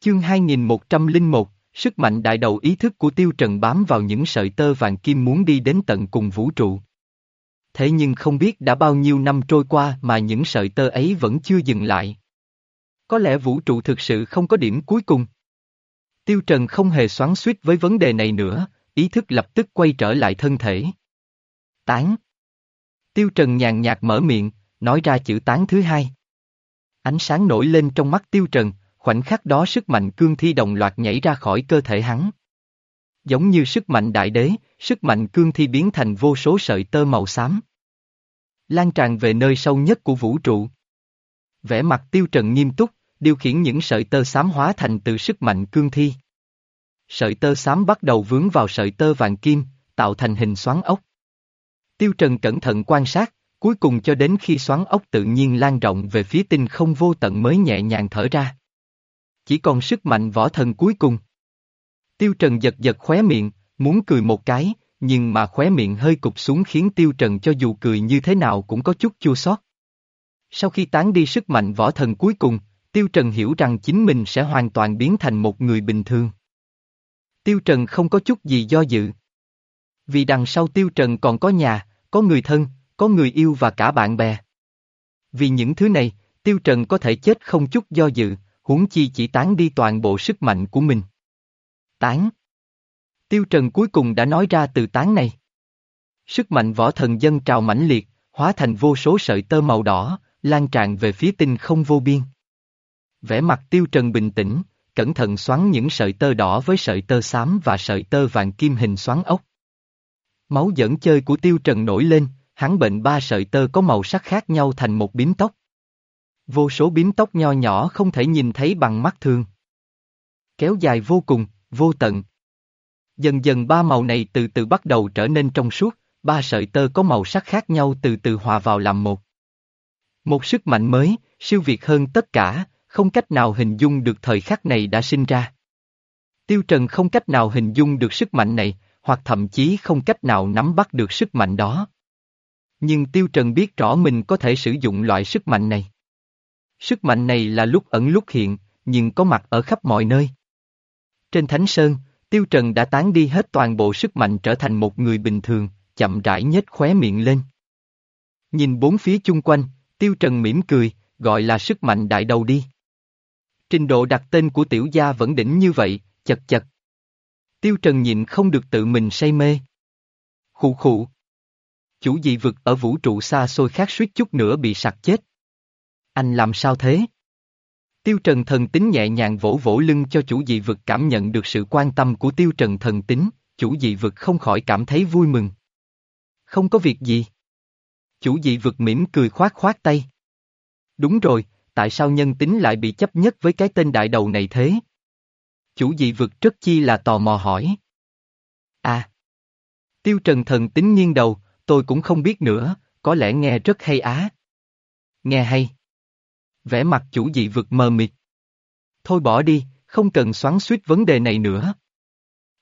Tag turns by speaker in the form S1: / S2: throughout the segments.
S1: Chương 2101, sức mạnh đại đầu ý thức của Tiêu Trần bám vào những sợi tơ vàng kim muốn đi đến tận cùng vũ trụ. Thế nhưng không biết đã bao nhiêu năm trôi qua mà những sợi tơ ấy vẫn chưa dừng lại. Có lẽ vũ trụ thực sự không có điểm cuối cùng. Tiêu Trần không hề xoắn suýt với vấn đề này nữa, ý thức lập tức quay trở lại thân thể. Tán. Tiêu Trần nhàn nhạt mở miệng, nói ra chữ tán thứ hai. Ánh sáng nổi lên trong mắt Tiêu Trần, khoảnh khắc đó sức mạnh cương thi đồng loạt nhảy ra khỏi cơ thể hắn. Giống như sức mạnh đại đế, sức mạnh cương thi biến thành vô số sợi tơ màu xám. Lan tràn về nơi sâu nhất của vũ trụ. Vẻ mặt Tiêu Trần nghiêm túc, điều khiển những sợi tơ xám hóa thành từ sức mạnh cương thi. Sợi tơ xám bắt đầu vướng vào sợi tơ vàng kim, tạo thành hình xoắn ốc. Tiêu Trần cẩn thận quan sát, cuối cùng cho đến khi xoắn ốc tự nhiên lan rộng về phía tinh không vô tận mới nhẹ nhàng thở ra. Chỉ còn sức mạnh võ thần cuối cùng. Tiêu Trần giật giật khóe miệng, muốn cười một cái, nhưng mà khóe miệng hơi cụp xuống khiến Tiêu Trần cho dù cười như thế nào cũng có chút chua xót. Sau khi tán đi sức mạnh võ thần cuối cùng, Tiêu Trần hiểu rằng chính mình sẽ hoàn toàn biến thành một người bình thường. Tiêu Trần không có chút gì do dự. Vì đằng sau Tiêu Trần còn có nhà, có người thân, có người yêu và cả bạn bè. Vì những thứ này, Tiêu Trần có thể chết không chút do dự, huống chi chỉ tán đi toàn bộ sức mạnh của mình. Tán. Tiêu Trần cuối cùng đã nói ra từ tán này. Sức mạnh võ thần dân trào mãnh liệt, hóa thành vô số sợi tơ màu đỏ, lan tràn về phía tinh không vô biên. Vẻ mặt Tiêu Trần bình tĩnh, cẩn thận xoắn những sợi tơ đỏ với sợi tơ xám và sợi tơ vàng kim hình xoắn ốc. Máu dẫn chơi của Tiêu Trần nổi lên, hắn bệnh ba sợi tơ có màu sắc khác nhau thành một bím tóc. Vô số bím tóc nho nhỏ không thể nhìn thấy bằng mắt thường. Kéo dài vô cùng, vô tận. Dần dần ba màu này từ từ bắt đầu trở nên trong suốt, ba sợi tơ có màu sắc khác nhau từ từ hòa vào làm một. Một sức mạnh mới, siêu việt hơn tất cả, không cách nào hình dung được thời khắc này đã sinh ra. Tiêu Trần không cách nào hình dung được sức mạnh này, hoặc thậm chí không cách nào nắm bắt được sức mạnh đó. Nhưng Tiêu Trần biết rõ mình có thể sử dụng loại sức mạnh này. Sức mạnh này là lúc ẩn lúc hiện, nhưng có mặt ở khắp mọi nơi. Trên Thánh Sơn, Tiêu Trần đã tán đi hết toàn bộ sức mạnh trở thành một người bình thường, chậm rãi nhếch khóe miệng lên. Nhìn bốn phía chung quanh, Tiêu Trần mỉm cười, gọi là sức mạnh đại đầu đi. Trình độ đặt tên của tiểu gia vẫn đỉnh như vậy, chật chật. Tiêu Trần nhịn không được tự mình say mê. Khụ khụ. Chủ dị vực ở vũ trụ xa xôi khác suýt chút nữa bị sặc chết. Anh làm sao thế? Tiêu Trần thần tính nhẹ nhàng vỗ vỗ lưng cho chủ dị vực cảm nhận được sự quan tâm của Tiêu Trần thần tính, chủ dị vực không khỏi cảm thấy vui mừng. Không có việc gì. Chủ dị vực mỉm cười khoát khoát tay. Đúng rồi, tại sao nhân tính lại bị chấp nhất với cái tên đại đầu này thế? Chủ dị vực rất chi là tò mò hỏi. À. Tiêu Trần thần tính nghiêng đầu, tôi cũng không biết nữa, có lẽ nghe rất hay á. Nghe hay. Vẻ mặt chủ dị vực mờ mịt. Thôi bỏ đi, không cần xoắn suýt vấn đề này nữa.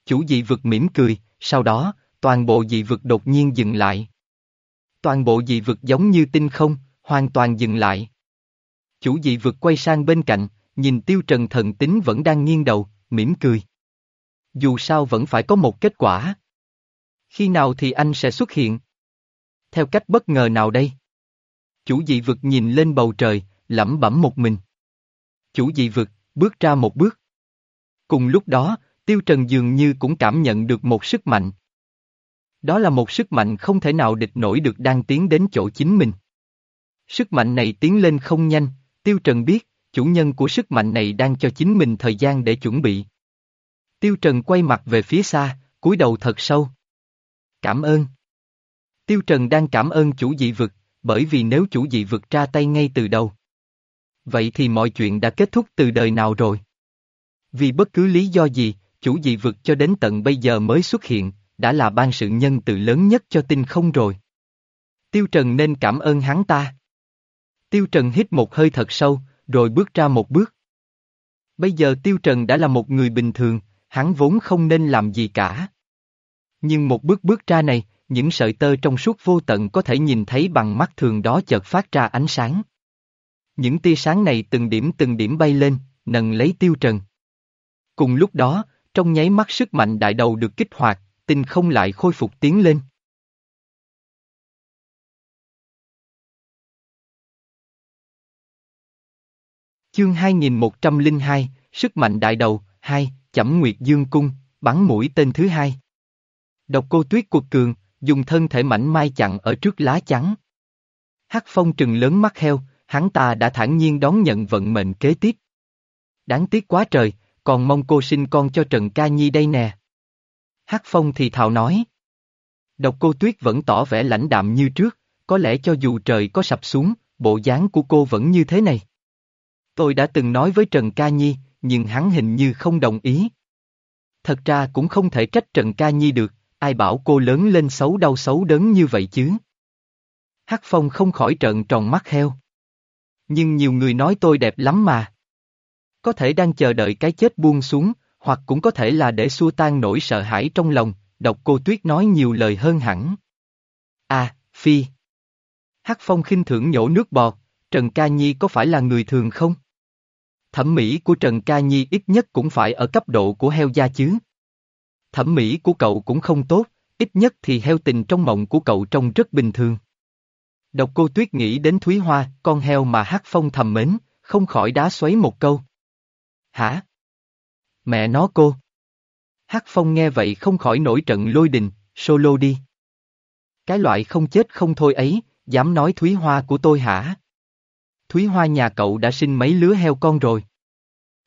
S1: Chủ dị vực mỉm cười, sau đó, toàn bộ dị vực đột nhiên dừng lại. Toàn bộ dị vực giống như tinh không, hoàn toàn dừng lại. Chủ dị vực quay sang bên cạnh, nhìn tiêu trần thần tính vẫn đang nghiêng đầu, mỉm cười. Dù sao vẫn phải có một kết quả. Khi nào thì anh sẽ xuất hiện? Theo cách bất ngờ nào đây? Chủ dị vực nhìn lên bầu trời, lẩm bẩm một mình. Chủ dị vực, bước ra một bước. Cùng lúc đó, Tiêu Trần dường như cũng cảm nhận được một sức mạnh. Đó là một sức mạnh không thể nào địch nổi được đang tiến đến chỗ chính mình. Sức mạnh này tiến lên không nhanh, Tiêu Trần biết, chủ nhân của sức mạnh này đang cho chính mình thời gian để chuẩn bị. Tiêu Trần quay mặt về phía xa, cúi đầu thật sâu. Cảm ơn. Tiêu Trần đang cảm ơn chủ dị vực, bởi vì nếu chủ dị vực ra tay ngay từ đầu. Vậy thì mọi chuyện đã kết thúc từ đời nào rồi? Vì bất cứ lý do gì, chủ dị vực cho đến tận bây giờ mới xuất hiện, đã là ban sự nhân từ lớn nhất cho tinh không rồi. Tiêu Trần nên cảm ơn hắn ta. Tiêu Trần hít một hơi thật sâu, rồi bước ra một bước. Bây giờ Tiêu Trần đã là một người bình thường, hắn vốn không nên làm gì cả. Nhưng một bước bước ra này, những sợi tơ trong suốt vô tận có thể nhìn thấy bằng mắt thường đó chợt phát ra ánh sáng. Những tia sáng này từng điểm từng điểm bay lên, nần lấy Tiêu Trần. Cùng lúc đó, trong nháy mắt sức mạnh đại đầu được kích hoạt, tinh không lại khôi phục tiến lên. Chương 2102, Sức mạnh đại đầu, 2, Chẩm Nguyệt Dương Cung, bắn mũi tên thứ hai. Độc cô tuyết cuộc cường, dùng thân thể mảnh mai chặn ở trước lá chắn. Hắc phong trừng lớn mắt heo, hắn ta đã thản nhiên đón nhận vận mệnh kế tiếp. Đáng tiếc quá trời, còn mong cô sinh con cho Trần Ca Nhi đây nè. Hắc phong thì thào nói. Độc cô tuyết vẫn tỏ vẻ lãnh đạm như trước, có lẽ cho dù trời có sập xuống, bộ dáng của cô vẫn như thế này. Tôi đã từng nói với Trần Ca Nhi, nhưng hắn hình như không đồng ý. Thật ra cũng không thể trách Trần Ca Nhi được, ai bảo cô lớn lên xấu đau xấu đớn như vậy chứ. Hắc Phong không khỏi trợn tròn mắt heo. Nhưng nhiều người nói tôi đẹp lắm mà. Có thể đang chờ đợi cái chết buông xuống, hoặc cũng có thể là để xua tan nỗi sợ hãi trong lòng, độc cô Tuyết nói nhiều lời hơn hẳn. À, Phi. Hắc Phong khinh thưởng nhổ nước bọt, Trần Ca Nhi có phải là người thường không? Thẩm mỹ của Trần Ca Nhi ít nhất cũng phải ở cấp độ của heo da chứ. Thẩm mỹ của cậu cũng không tốt, ít nhất thì heo tình trong mộng của cậu trông rất bình thường. Độc cô Tuyết nghĩ đến Thúy Hoa, con heo mà Hắc Phong thầm mến, không khỏi đá xoáy một câu. Hả? Mẹ nó cô. Hắc Phong nghe vậy không khỏi nổi trận lôi đình, solo đi. Cái loại không chết không thôi ấy, dám nói Thúy Hoa của tôi hả? Thúy Hoa nhà cậu đã sinh mấy lứa heo con rồi.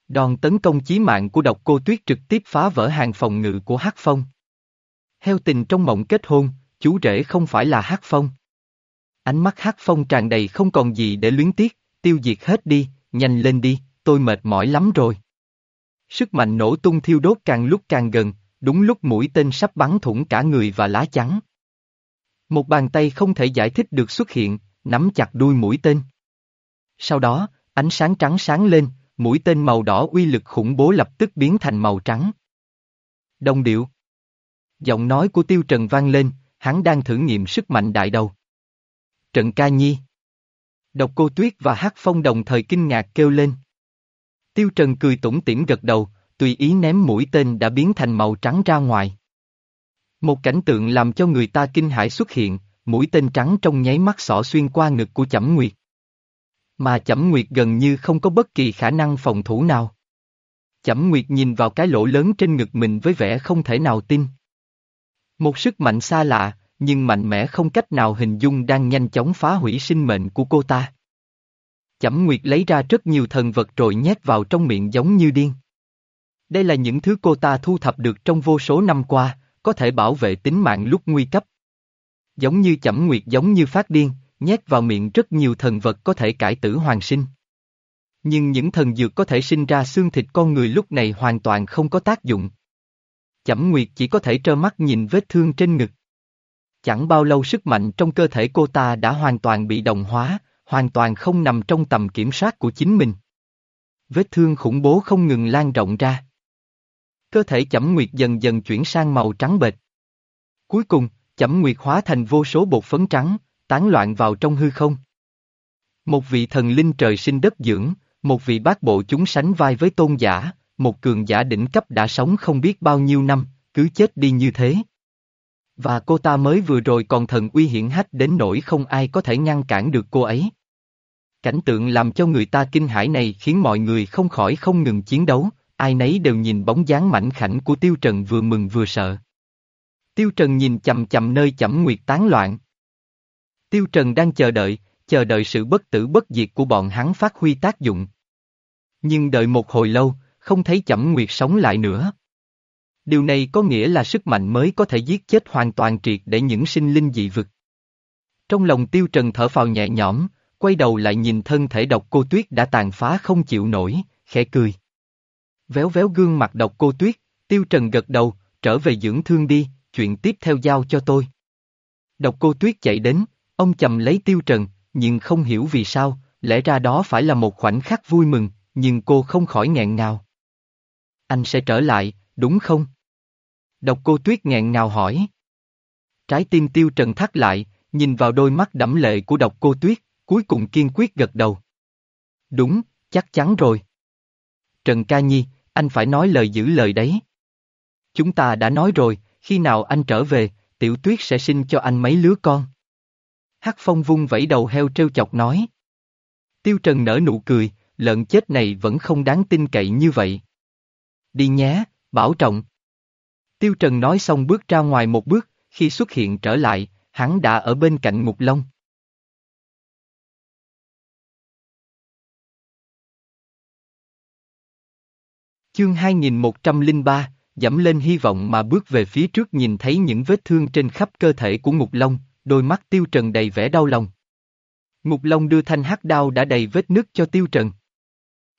S1: Đòn tấn công chí mạng của độc cô tuyết trực tiếp phá vỡ hàng phòng ngự của Hắc Phong. Heo tình trong mộng kết hôn, chú rể không phải là Hắc Phong. Ánh mắt Hắc Phong tràn đầy không còn gì để luyến tiếc, tiêu diệt hết đi, nhanh lên đi, tôi mệt mỏi lắm rồi. Sức mạnh nổ tung thiêu đốt càng lúc càng gần, đúng lúc mũi tên sắp bắn thủng cả người và lá chắn. Một bàn tay không thể giải thích được xuất hiện, nắm chặt đuôi mũi tên. Sau đó, ánh sáng trắng sáng lên, mũi tên màu đỏ uy lực khủng bố lập tức biến thành màu trắng. Đồng điệu. Giọng nói của Tiêu Trần vang lên, hắn đang thử nghiệm sức mạnh đại đầu. Trận ca nhi. Độc cô Tuyết và Hắc Phong đồng thời kinh ngạc kêu lên. Tiêu Trần cười tủm tỉm gật đầu, tùy ý ném mũi tên đã biến thành màu trắng ra ngoài. Một cảnh tượng làm cho người ta kinh hãi xuất hiện, mũi tên trắng trong nháy mắt xỏ xuyên qua ngực của Chẩm Nguyệt. Mà Chẩm Nguyệt gần như không có bất kỳ khả năng phòng thủ nào. Chẩm Nguyệt nhìn vào cái lỗ lớn trên ngực mình với vẻ không thể nào tin. Một sức mạnh xa lạ, nhưng mạnh mẽ không cách nào hình dung đang nhanh chóng phá hủy sinh mệnh của cô ta. Chẩm Nguyệt lấy ra rất nhiều thần vật rồi nhét vào trong miệng giống như điên. Đây là những thứ cô ta thu thập được trong vô số năm qua, có thể bảo vệ tính mạng lúc nguy cấp. Giống như Chẩm Nguyệt giống như phát điên, nhét vào miệng rất nhiều thần vật có thể cải tử hoàn sinh. Nhưng những thần dược có thể sinh ra xương thịt con người lúc này hoàn toàn không có tác dụng. Chẩm Nguyệt chỉ có thể trơ mắt nhìn vết thương trên ngực. Chẳng bao lâu sức mạnh trong cơ thể cô ta đã hoàn toàn bị đồng hóa, hoàn toàn không nằm trong tầm kiểm soát của chính mình. Vết thương khủng bố không ngừng lan rộng ra. Cơ thể Chẩm Nguyệt dần dần chuyển sang màu trắng bệch. Cuối cùng, Chẩm Nguyệt hóa thành vô số bột phấn trắng, tán loạn vào trong hư không. Một vị thần linh trời sinh đất dưỡng, một vị bác bộ chúng sánh vai với tôn giả, một cường giả đỉnh cấp đã sống không biết bao nhiêu năm, cứ chết đi như thế. Và cô ta mới vừa rồi còn thần uy hiển hách đến nỗi không ai có thể ngăn cản được cô ấy. Cảnh tượng làm cho người ta kinh hãi này khiến mọi người không khỏi không ngừng chiến đấu, ai nấy đều nhìn bóng dáng mảnh khảnh của Tiêu Trần vừa mừng vừa sợ. Tiêu Trần nhìn chầm chầm nơi chẩm nguyệt tán loạn. Tiêu Trần đang chờ đợi, chờ đợi sự bất tử bất diệt của bọn hắn phát huy tác dụng. Nhưng đợi một hồi lâu, không thấy chẩm nguyệt sống lại nữa. Điều này có nghĩa là sức mạnh mới có thể giết chết hoàn toàn triệt để những sinh linh dị vực. Trong lòng Tiêu Trần thở phào nhẹ nhõm, quay đầu lại nhìn thân thể độc cô tuyết đã tàn phá không chịu nổi, khẽ cười. Véo véo gương mặt độc cô tuyết, Tiêu Trần gật đầu, trở về dưỡng thương đi, chuyện tiếp theo giao cho tôi. Độc cô tuyết chạy đến, Ông chầm lấy tiêu trần, nhưng không hiểu vì sao, lẽ ra đó phải là một khoảnh khắc vui mừng, nhưng cô không khỏi nghẹn ngào. Anh sẽ trở lại, đúng không? Độc cô tuyết nghẹn ngào hỏi. Trái tim tiêu trần thắt lại, nhìn vào đôi mắt đẫm lệ của độc cô tuyết, cuối cùng kiên quyết gật đầu. Đúng, chắc chắn rồi. Trần Ca Nhi, anh phải nói lời giữ lời đấy. Chúng ta đã nói rồi, khi nào anh trở về, tiểu tuyết sẽ sinh cho anh mấy lứa con. Hắc phong vung vẫy đầu heo trêu chọc nói. Tiêu Trần nở nụ cười, lợn chết này vẫn không đáng tin cậy như vậy. Đi nhé, bảo trọng. Tiêu Trần nói xong bước ra ngoài một bước, khi xuất hiện trở lại, hắn đã ở bên cạnh Ngục Long. Chương 2103, dẫm lên hy vọng mà bước về phía trước nhìn thấy những vết thương trên khắp cơ thể của Ngục Long, đôi mắt Tiêu Trần đầy vẻ đau lòng. Ngục Long đưa thanh hắc đao đã đầy vết nứt cho Tiêu Trần.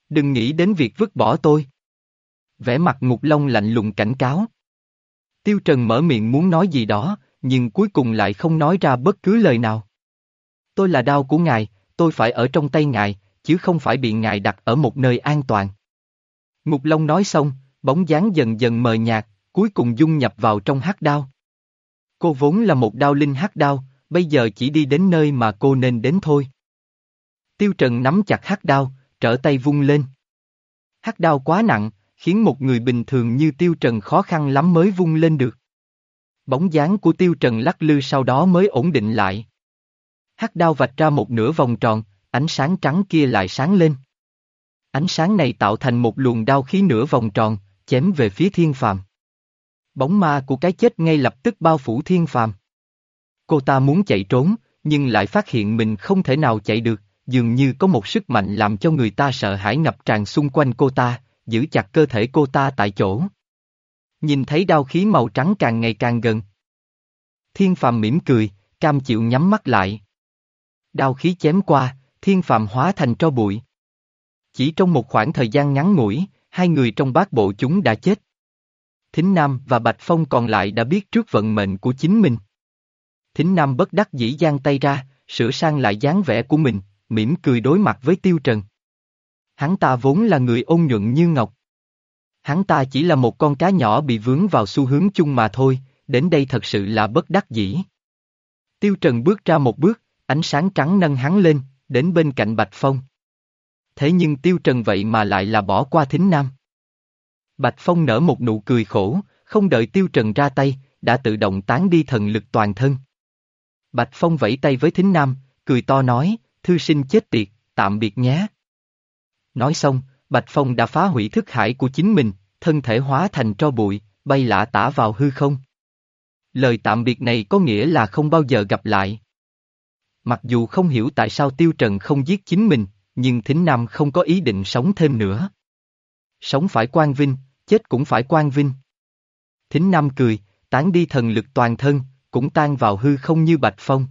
S1: Đừng nghĩ đến việc vứt bỏ tôi. Vẻ mặt Ngục Long lạnh lùng cảnh cáo. Tiêu Trần mở miệng muốn nói gì đó, nhưng cuối cùng lại không nói ra bất cứ lời nào. Tôi là đau của ngài, tôi phải ở trong tay ngài, chứ không phải bị ngài đặt ở một nơi an toàn. Ngục Long nói xong, bóng dáng dần dần mờ nhạt, cuối cùng dung nhập vào trong hắc đao. Cô vốn là một đao linh hắc đao, bây giờ chỉ đi đến nơi mà cô nên đến thôi. Tiêu Trần nắm chặt hắc đao, trở tay vung lên. Hắc đao quá nặng, khiến một người bình thường như Tiêu Trần khó khăn lắm mới vung lên được. Bóng dáng của Tiêu Trần lắc lư sau đó mới ổn định lại. Hắc đao vạch ra một nửa vòng tròn, ánh sáng trắng kia lại sáng lên. Ánh sáng này tạo thành một luồng đao khí nửa vòng tròn, chém về phía thiên phàm. Bóng ma của cái chết ngay lập tức bao phủ thiên phàm. Cô ta muốn chạy trốn, nhưng lại phát hiện mình không thể nào chạy được, dường như có một sức mạnh làm cho người ta sợ hãi ngập tràn xung quanh cô ta, giữ chặt cơ thể cô ta tại chỗ. Nhìn thấy đao khí màu trắng càng ngày càng gần. Thiên phàm mỉm cười, cam chịu nhắm mắt lại. Đao khí chém qua, thiên phàm hóa thành tro bụi. Chỉ trong một khoảng thời gian ngắn ngủi, hai người trong bát bộ chúng đã chết. Thính Nam và Bạch Phong còn lại đã biết trước vận mệnh của chính mình. Thính Nam bất đắc dĩ giang tay ra, sửa sang lại dáng vẻ của mình, mỉm cười đối mặt với Tiêu Trần. Hắn ta vốn là người ôn nhuận như ngọc. Hắn ta chỉ là một con cá nhỏ bị vướng vào xu hướng chung mà thôi, đến đây thật sự là bất đắc dĩ. Tiêu Trần bước ra một bước, ánh sáng trắng nâng hắn lên, đến bên cạnh Bạch Phong. Thế nhưng Tiêu Trần vậy mà lại là bỏ qua Thính Nam. Bạch Phong nở một nụ cười khổ, không đợi Tiêu Trần ra tay, đã tự động tán đi thần lực toàn thân. Bạch Phong vẫy tay với Thính Nam, cười to nói, thư sinh chết tiệt, tạm biệt nhé. Nói xong, Bạch Phong đã phá hủy thức hải của chính mình, thân thể hóa thành tro bụi, bay lạ tả vào hư không. Lời tạm biệt này có nghĩa là không bao giờ gặp lại. Mặc dù không hiểu tại sao Tiêu Trần không giết chính mình, nhưng Thính Nam không có ý định sống thêm nữa. Sống phải quan vinh, chết cũng phải quan vinh. Thính Nam cười, tán đi thần lực toàn thân, cũng tan vào hư không như bạch phong.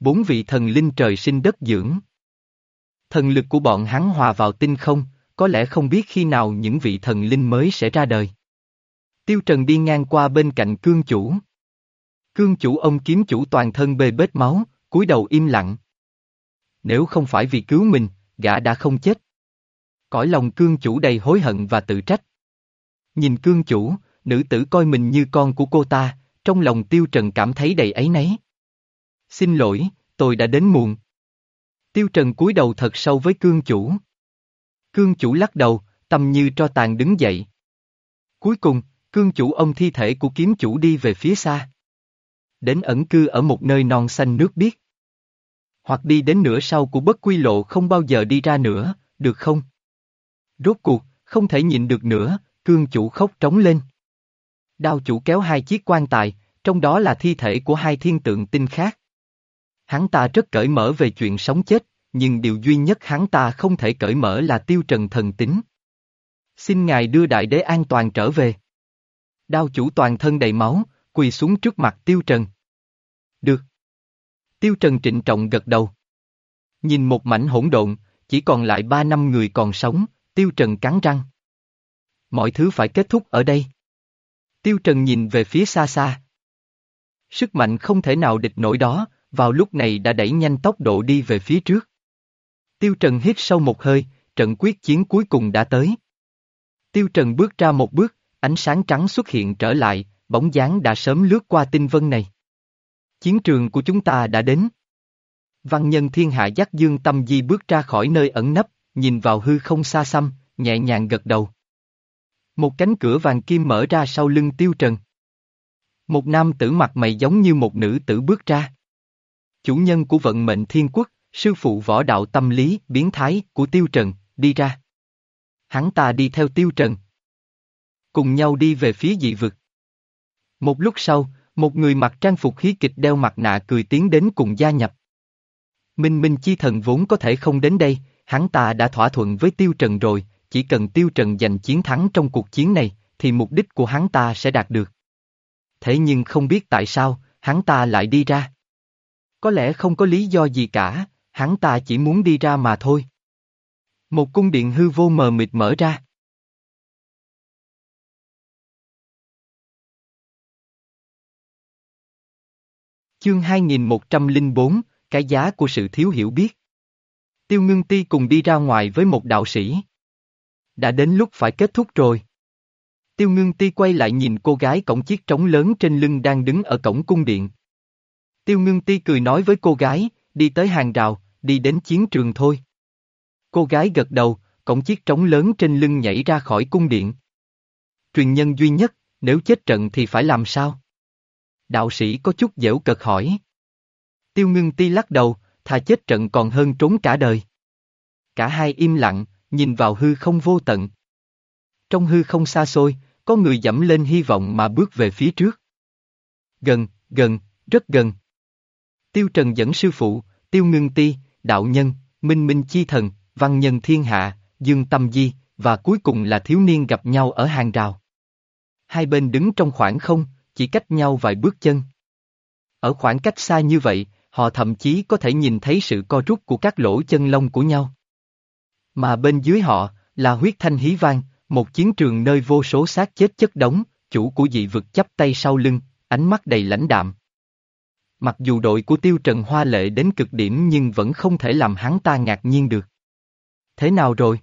S1: Bốn vị thần linh trời sinh đất dưỡng. Thần lực của bọn hắn hòa vào tinh không, có lẽ không biết khi nào những vị thần linh mới sẽ ra đời. Tiêu Trần đi ngang qua bên cạnh cương chủ. Cương chủ ông kiếm chủ toàn thân bê bết máu, cúi đầu im lặng. Nếu không phải vì cứu mình, gã đã không chết. Cõi lòng cương chủ đầy hối hận và tự trách. Nhìn cương chủ, nữ tử coi mình như con của cô ta, trong lòng Tiêu Trần cảm thấy đầy ấy nấy. Xin lỗi, tôi đã đến muộn. Tiêu Trần cúi đầu thật sâu với cương chủ. Cương chủ lắc đầu, tâm như tro tàn đứng dậy. Cuối cùng, cương chủ ông thi thể của kiếm chủ đi về phía xa. Đến ẩn cư ở một nơi non xanh nước biếc. Hoặc đi đến nửa sau của bất quy lộ không bao giờ đi ra nữa, được không? Rốt cuộc, không thể nhịn được nữa, cương chủ khóc trống lên. Đao chủ kéo hai chiếc quan tài, trong đó là thi thể của hai thiên tượng tinh khác. Hắn ta rất cởi mở về chuyện sống chết, nhưng điều duy nhất hắn ta không thể cởi mở là tiêu trần thần tính. Xin ngài đưa đại đế an toàn trở về. Đao chủ toàn thân đầy máu, quỳ xuống trước mặt tiêu trần. Được. Tiêu trần trịnh trọng gật đầu. Nhìn một mảnh hỗn độn, chỉ còn lại ba năm người còn sống, tiêu trần cắn răng. Mọi thứ phải kết thúc ở đây. Tiêu trần nhìn về phía xa xa. Sức mạnh không thể nào địch nổi đó, vào lúc này đã đẩy nhanh tốc độ đi về phía trước. Tiêu Trần hít sâu một hơi, trận quyết chiến cuối cùng đã tới. Tiêu Trần bước ra một bước, ánh sáng trắng xuất hiện trở lại, bóng dáng đã sớm lướt qua tinh vân này. Chiến trường của chúng ta đã đến. Văn nhân thiên hạ dắt dương tâm di bước ra khỏi nơi ẩn nấp, nhìn vào hư không xa xăm, nhẹ nhàng gật đầu. Một cánh cửa vàng kim mở ra sau lưng Tiêu Trần. Một nam tử mặt mày giống như một nữ tử bước ra. Chủ nhân của vận mệnh thiên quốc, sư phụ võ đạo tâm lý, biến thái, của Tiêu Trần, đi ra. Hắn ta đi theo Tiêu Trần. Cùng nhau đi về phía dị vực. Một lúc sau, một người mặc trang phục khí kịch đeo mặt nạ cười tiến đến cùng gia nhập. Minh Minh Chi Thần vốn có thể không đến đây, hắn ta đã thỏa thuận với Tiêu Trần rồi, chỉ cần Tiêu Trần giành chiến thắng trong cuộc chiến này, thì mục đích của hắn ta sẽ đạt được. Thế nhưng không biết tại sao, hắn ta lại đi ra. Có lẽ không có lý do gì cả, hắn ta chỉ muốn đi ra mà thôi. Một cung điện hư vô mờ mịt mở ra. Chương 2104, cái giá của sự thiếu hiểu biết. Tiêu ngưng ti cùng đi ra ngoài với một đạo sĩ. Đã đến lúc phải kết thúc rồi. Tiêu ngưng ti quay lại nhìn cô gái cổng chiếc trống lớn trên lưng đang đứng ở cổng cung điện. Tiêu ngưng ti cười nói với cô gái, đi tới hàng rào, đi đến chiến trường thôi. Cô gái gật đầu, cổng chiếc trống lớn trên lưng nhảy ra khỏi cung điện. Truyền nhân duy nhất, nếu chết trận thì phải làm sao? Đạo sĩ có chút dễu cợt hỏi. Tiêu ngưng ti lắc đầu, thà chết trận còn hơn trốn cả đời. Cả hai im lặng, nhìn vào hư không vô tận. Trong hư không xa xôi, có người dẫm lên hy vọng mà bước về phía trước. Gần, gần, rất gần. Tiêu Trần dẫn sư phụ, Tiêu Ngưng Ti, Đạo Nhân, Minh Minh Chi Thần, Văn Nhân Thiên Hạ, Dương Tâm Di, và cuối cùng là thiếu niên gặp nhau ở hàng rào. Hai bên đứng trong khoảng không, chỉ cách nhau vài bước chân. Ở khoảng cách xa như vậy, họ thậm chí có thể nhìn thấy sự co rút của các lỗ chân lông của nhau. Mà bên dưới họ, là huyết thanh hí vang, một chiến trường nơi vô số xác chết chất đống, chủ của dị vực chắp tay sau lưng, ánh mắt đầy lãnh đạm. Mặc dù đội của Tiêu Trần hoa lệ đến cực điểm nhưng vẫn không thể làm hắn ta ngạc nhiên được. Thế nào rồi?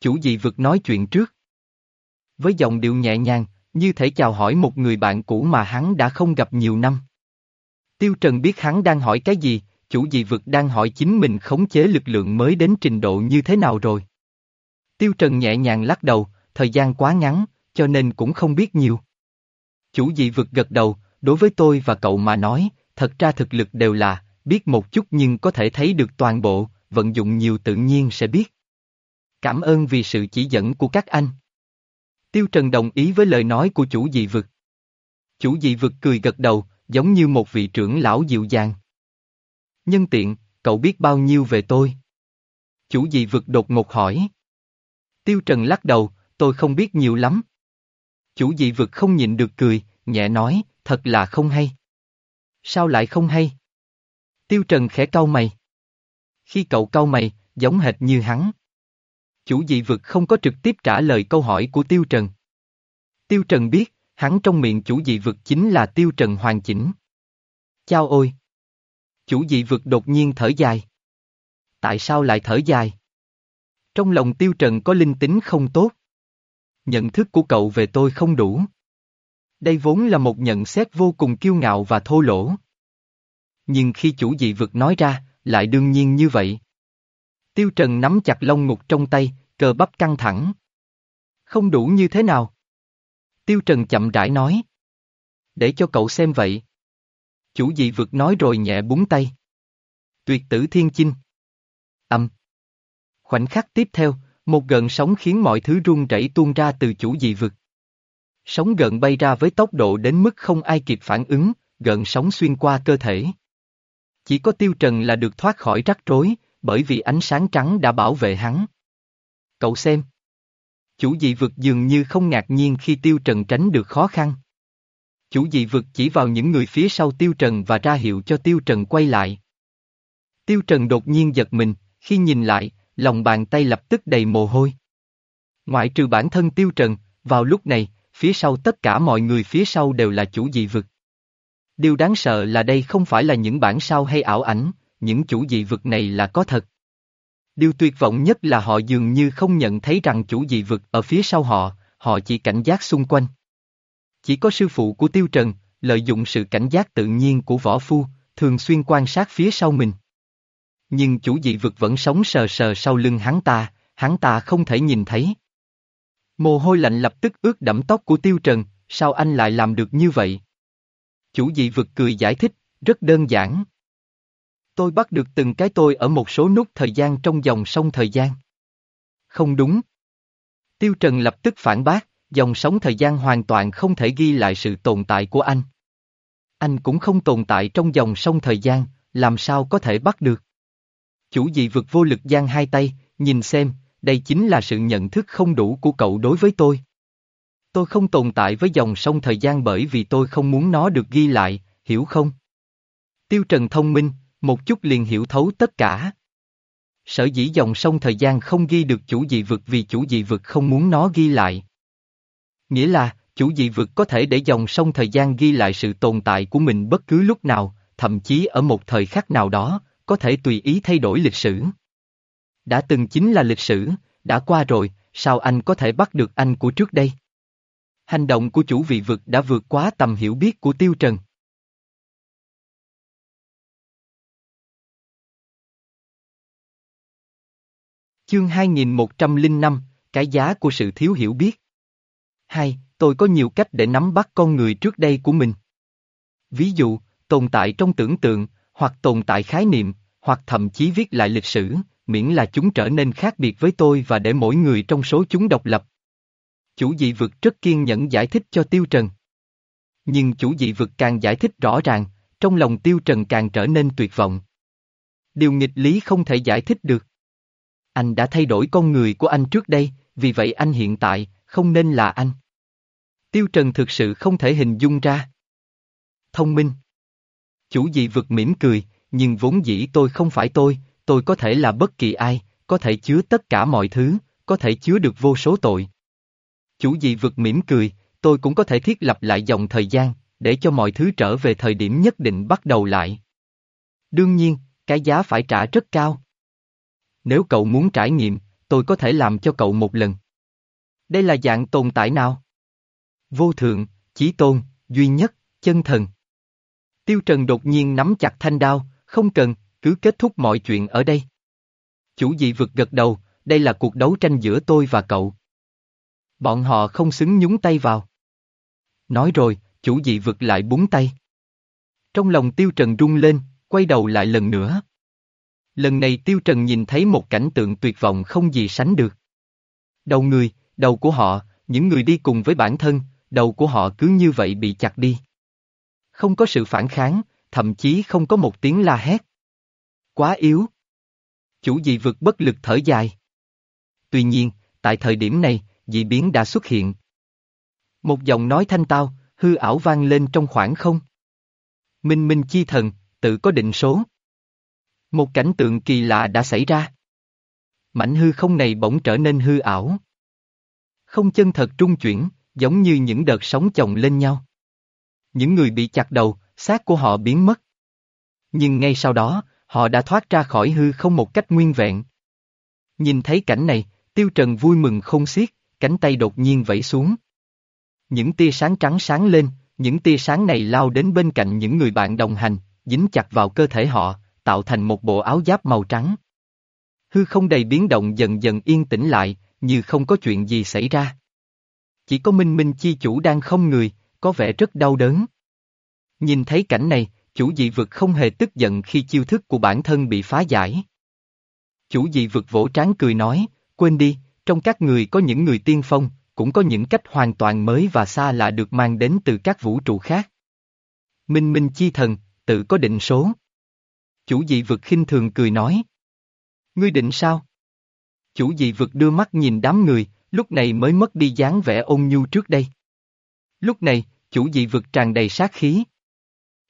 S1: Chủ dị vực nói chuyện trước. Với giọng điệu nhẹ nhàng, như thể chào hỏi một người bạn cũ mà hắn đã không gặp nhiều năm. Tiêu Trần biết hắn đang hỏi cái gì, chủ dị vực đang hỏi chính mình khống chế lực lượng mới đến trình độ như thế nào rồi. Tiêu Trần nhẹ nhàng lắc đầu, thời gian quá ngắn, cho nên cũng không biết nhiều. Chủ dị vực gật đầu, đối với tôi và cậu mà nói, thật ra thực lực đều là, biết một chút nhưng có thể thấy được toàn bộ, vận dụng nhiều tự nhiên sẽ biết. Cảm ơn vì sự chỉ dẫn của các anh. Tiêu Trần đồng ý với lời nói của chủ dị vực. Chủ dị vực cười gật đầu, giống như một vị trưởng lão dịu dàng. Nhân tiện, cậu biết bao nhiêu về tôi? Chủ dị vực đột ngột hỏi. Tiêu Trần lắc đầu, tôi không biết nhiều lắm. Chủ dị vực không nhịn được cười, nhẹ nói, thật là không hay. Sao lại không hay? Tiêu Trần khẽ cau mày. Khi cậu cau mày, giống hệt như hắn. Chủ dị vực không có trực tiếp trả lời câu hỏi của Tiêu Trần. Tiêu Trần biết, hắn trong miệng chủ dị vực chính là Tiêu Trần hoàn chỉnh. Chao ôi! Chủ dị vực đột nhiên thở dài. Tại sao lại thở dài? Trong lòng Tiêu Trần có linh tính không tốt. Nhận thức của cậu về tôi không đủ. Đây vốn là một nhận xét vô cùng kiêu ngạo và thô lỗ. Nhưng khi chủ dị vực nói ra, lại đương nhiên như vậy. Tiêu Trần nắm chặt lông ngục trong tay, cờ bắp căng thẳng. Không đủ như thế nào? Tiêu Trần chậm rãi nói. Để cho cậu xem vậy. Chủ dị vực nói rồi nhẹ búng tay. Tuyệt tử thiên chinh. Âm. Khoảnh khắc tiếp theo, một gợn sóng khiến mọi thứ rung rẩy tuôn ra từ chủ dị vực. Sóng gợn bay ra với tốc độ đến mức không ai kịp phản ứng, gợn sóng xuyên qua cơ thể. Chỉ có tiêu trần là được thoát khỏi rắc rối, bởi vì ánh sáng trắng đã bảo vệ hắn. Cậu xem. Chủ dị vực dường như không ngạc nhiên khi tiêu trần tránh được khó khăn. Chủ dị vực chỉ vào những người phía sau tiêu trần và ra hiệu cho tiêu trần quay lại. Tiêu trần đột nhiên giật mình, khi nhìn lại, lòng bàn tay lập tức đầy mồ hôi. Ngoại trừ bản thân tiêu trần, vào lúc này, phía sau tất cả mọi người phía sau đều là chủ dị vực. Điều đáng sợ là đây không phải là những bản sao hay ảo ảnh, những chủ dị vực này là có thật. Điều tuyệt vọng nhất là họ dường như không nhận thấy rằng chủ dị vực ở phía sau họ, họ chỉ cảnh giác xung quanh. Chỉ có sư phụ của Tiêu Trần, lợi dụng sự cảnh giác tự nhiên của võ phu, thường xuyên quan sát phía sau mình. Nhưng chủ dị vực vẫn sống sờ sờ sau lưng hắn ta, hắn ta không thể nhìn thấy. Mồ hôi lạnh lập tức ướt đẫm tóc của Tiêu Trần, sao anh lại làm được như vậy? Chủ dị vực cười giải thích, rất đơn giản. Tôi bắt được từng cái tôi ở một số nút thời gian trong dòng sông thời gian. Không đúng. Tiêu Trần lập tức phản bác, dòng sóng thời gian hoàn toàn không thể ghi lại sự tồn tại của anh. Anh cũng không tồn tại trong dòng sông thời gian, làm sao có thể bắt được. Chủ dị vực vô lực giang hai tay, nhìn xem, đây chính là sự nhận thức không đủ của cậu đối với tôi. Tôi không tồn tại với dòng sông thời gian bởi vì tôi không muốn nó được ghi lại, hiểu không? Tiêu Trần thông minh, một chút liền hiểu thấu tất cả. Sở dĩ dòng sông thời gian không ghi được chủ dị vực vì chủ dị vực không muốn nó ghi lại. Nghĩa là, chủ dị vực có thể để dòng sông thời gian ghi lại sự tồn tại của mình bất cứ lúc nào, thậm chí ở một thời khắc nào đó, có thể tùy ý thay đổi lịch sử. Đã từng chính là lịch sử, đã qua rồi, sao anh có thể bắt được anh của trước đây? Hành động của chủ vị vực đã vượt quá tầm hiểu biết của Tiêu Trần. Chương 2105, cái giá của sự thiếu hiểu biết. Hai, tôi có nhiều cách để nắm bắt con người trước đây của mình. Ví dụ, tồn tại trong tưởng tượng, hoặc tồn tại khái niệm, hoặc thậm chí viết lại lịch sử, miễn là chúng trở nên khác biệt với tôi và để mỗi người trong số chúng độc lập. Chủ dị vực rất kiên nhẫn giải thích cho Tiêu Trần. Nhưng chủ dị vực càng giải thích rõ ràng, trong lòng Tiêu Trần càng trở nên tuyệt vọng. Điều nghịch lý không thể giải thích được. Anh đã thay đổi con người của anh trước đây, vì vậy anh hiện tại, không nên là anh. Tiêu Trần thực sự không thể hình dung ra. Thông minh. Chủ dị vực mỉm cười, nhưng vốn dĩ tôi không phải tôi, tôi có thể là bất kỳ ai, có thể chứa tất cả mọi thứ, có thể chứa được vô số tội. Chủ dị vực mỉm cười, tôi cũng có thể thiết lập lại dòng thời gian, để cho mọi thứ trở về thời điểm nhất định bắt đầu lại. Đương nhiên, cái giá phải trả rất cao. Nếu cậu muốn trải nghiệm, tôi có thể làm cho cậu một lần. Đây là dạng tồn tại nào? Vô thượng, chí tôn, duy nhất, chân thần. Tiêu Trần đột nhiên nắm chặt thanh đao, không cần, cứ kết thúc mọi chuyện ở đây. Chủ dị vực gật đầu, đây là cuộc đấu tranh giữa tôi và cậu. Bọn họ không xứng nhúng tay vào. Nói rồi, chủ dị vực lại búng tay. Trong lòng Tiêu Trần rung lên, quay đầu lại lần nữa. Lần này Tiêu Trần nhìn thấy một cảnh tượng tuyệt vọng không gì sánh được. Đầu người, đầu của họ, những người đi cùng với bản thân, đầu của họ cứ như vậy bị chặt đi. Không có sự phản kháng, thậm chí không có một tiếng la hét. Quá yếu. Chủ dị vực bất lực thở dài. Tuy nhiên, tại thời điểm này, dị biến đã xuất hiện. Một giọng nói thanh tao, hư ảo vang lên trong khoảng không. Minh minh chi thần, tự có định số. Một cảnh tượng kỳ lạ đã xảy ra. Mảnh hư không này bỗng trở nên hư ảo. Không chân thật trung chuyển, giống như những đợt sóng chồng lên nhau. Những người bị chặt đầu, xác của họ biến mất. Nhưng ngay sau đó, họ đã thoát ra khỏi hư không một cách nguyên vẹn. Nhìn thấy cảnh này, Tiêu Trần vui mừng không xiết, cánh tay đột nhiên vẫy xuống. Những tia sáng trắng sáng lên, những tia sáng này lao đến bên cạnh những người bạn đồng hành, dính chặt vào cơ thể họ, tạo thành một bộ áo giáp màu trắng. Hư không đầy biến động dần dần yên tĩnh lại, như không có chuyện gì xảy ra. Chỉ có Minh Minh chi chủ đang không người, có vẻ rất đau đớn. Nhìn thấy cảnh này, chủ dị vực không hề tức giận khi chiêu thức của bản thân bị phá giải. Chủ dị vực vỗ trán cười nói, quên đi, trong các người có những người tiên phong, cũng có những cách hoàn toàn mới và xa lạ được mang đến từ các vũ trụ khác. Minh Minh chi thần, tự có định số. Chủ dị vực khinh thường cười nói. Ngươi định sao? Chủ dị vực đưa mắt nhìn đám người, lúc này mới mất đi dáng vẻ ôn nhu trước đây. Lúc này, chủ dị vực tràn đầy sát khí.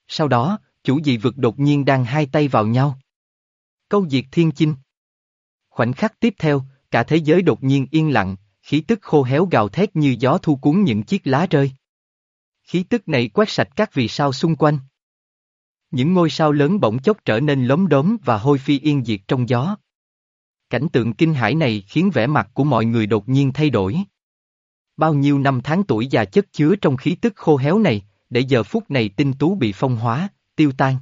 S1: Sau đó, chủ dị vực đột nhiên đang hai tay vào nhau. Câu diệt thiên chinh. Khoảnh khắc tiếp theo, cả thế giới đột nhiên yên lặng, khí tức khô héo gào thét như gió thu cuốn những chiếc lá rơi. Khí tức này quét sạch các vì sao xung quanh. Những ngôi sao lớn bỗng chốc trở nên lốm đốm và hôi phi yên diệt trong gió. Cảnh tượng kinh hãi này khiến vẻ mặt của mọi người đột nhiên thay đổi. Bao nhiêu năm tháng tuổi già chất chứa trong khí tức khô héo này, để giờ phút này tinh tú bị phong hóa, tiêu tan.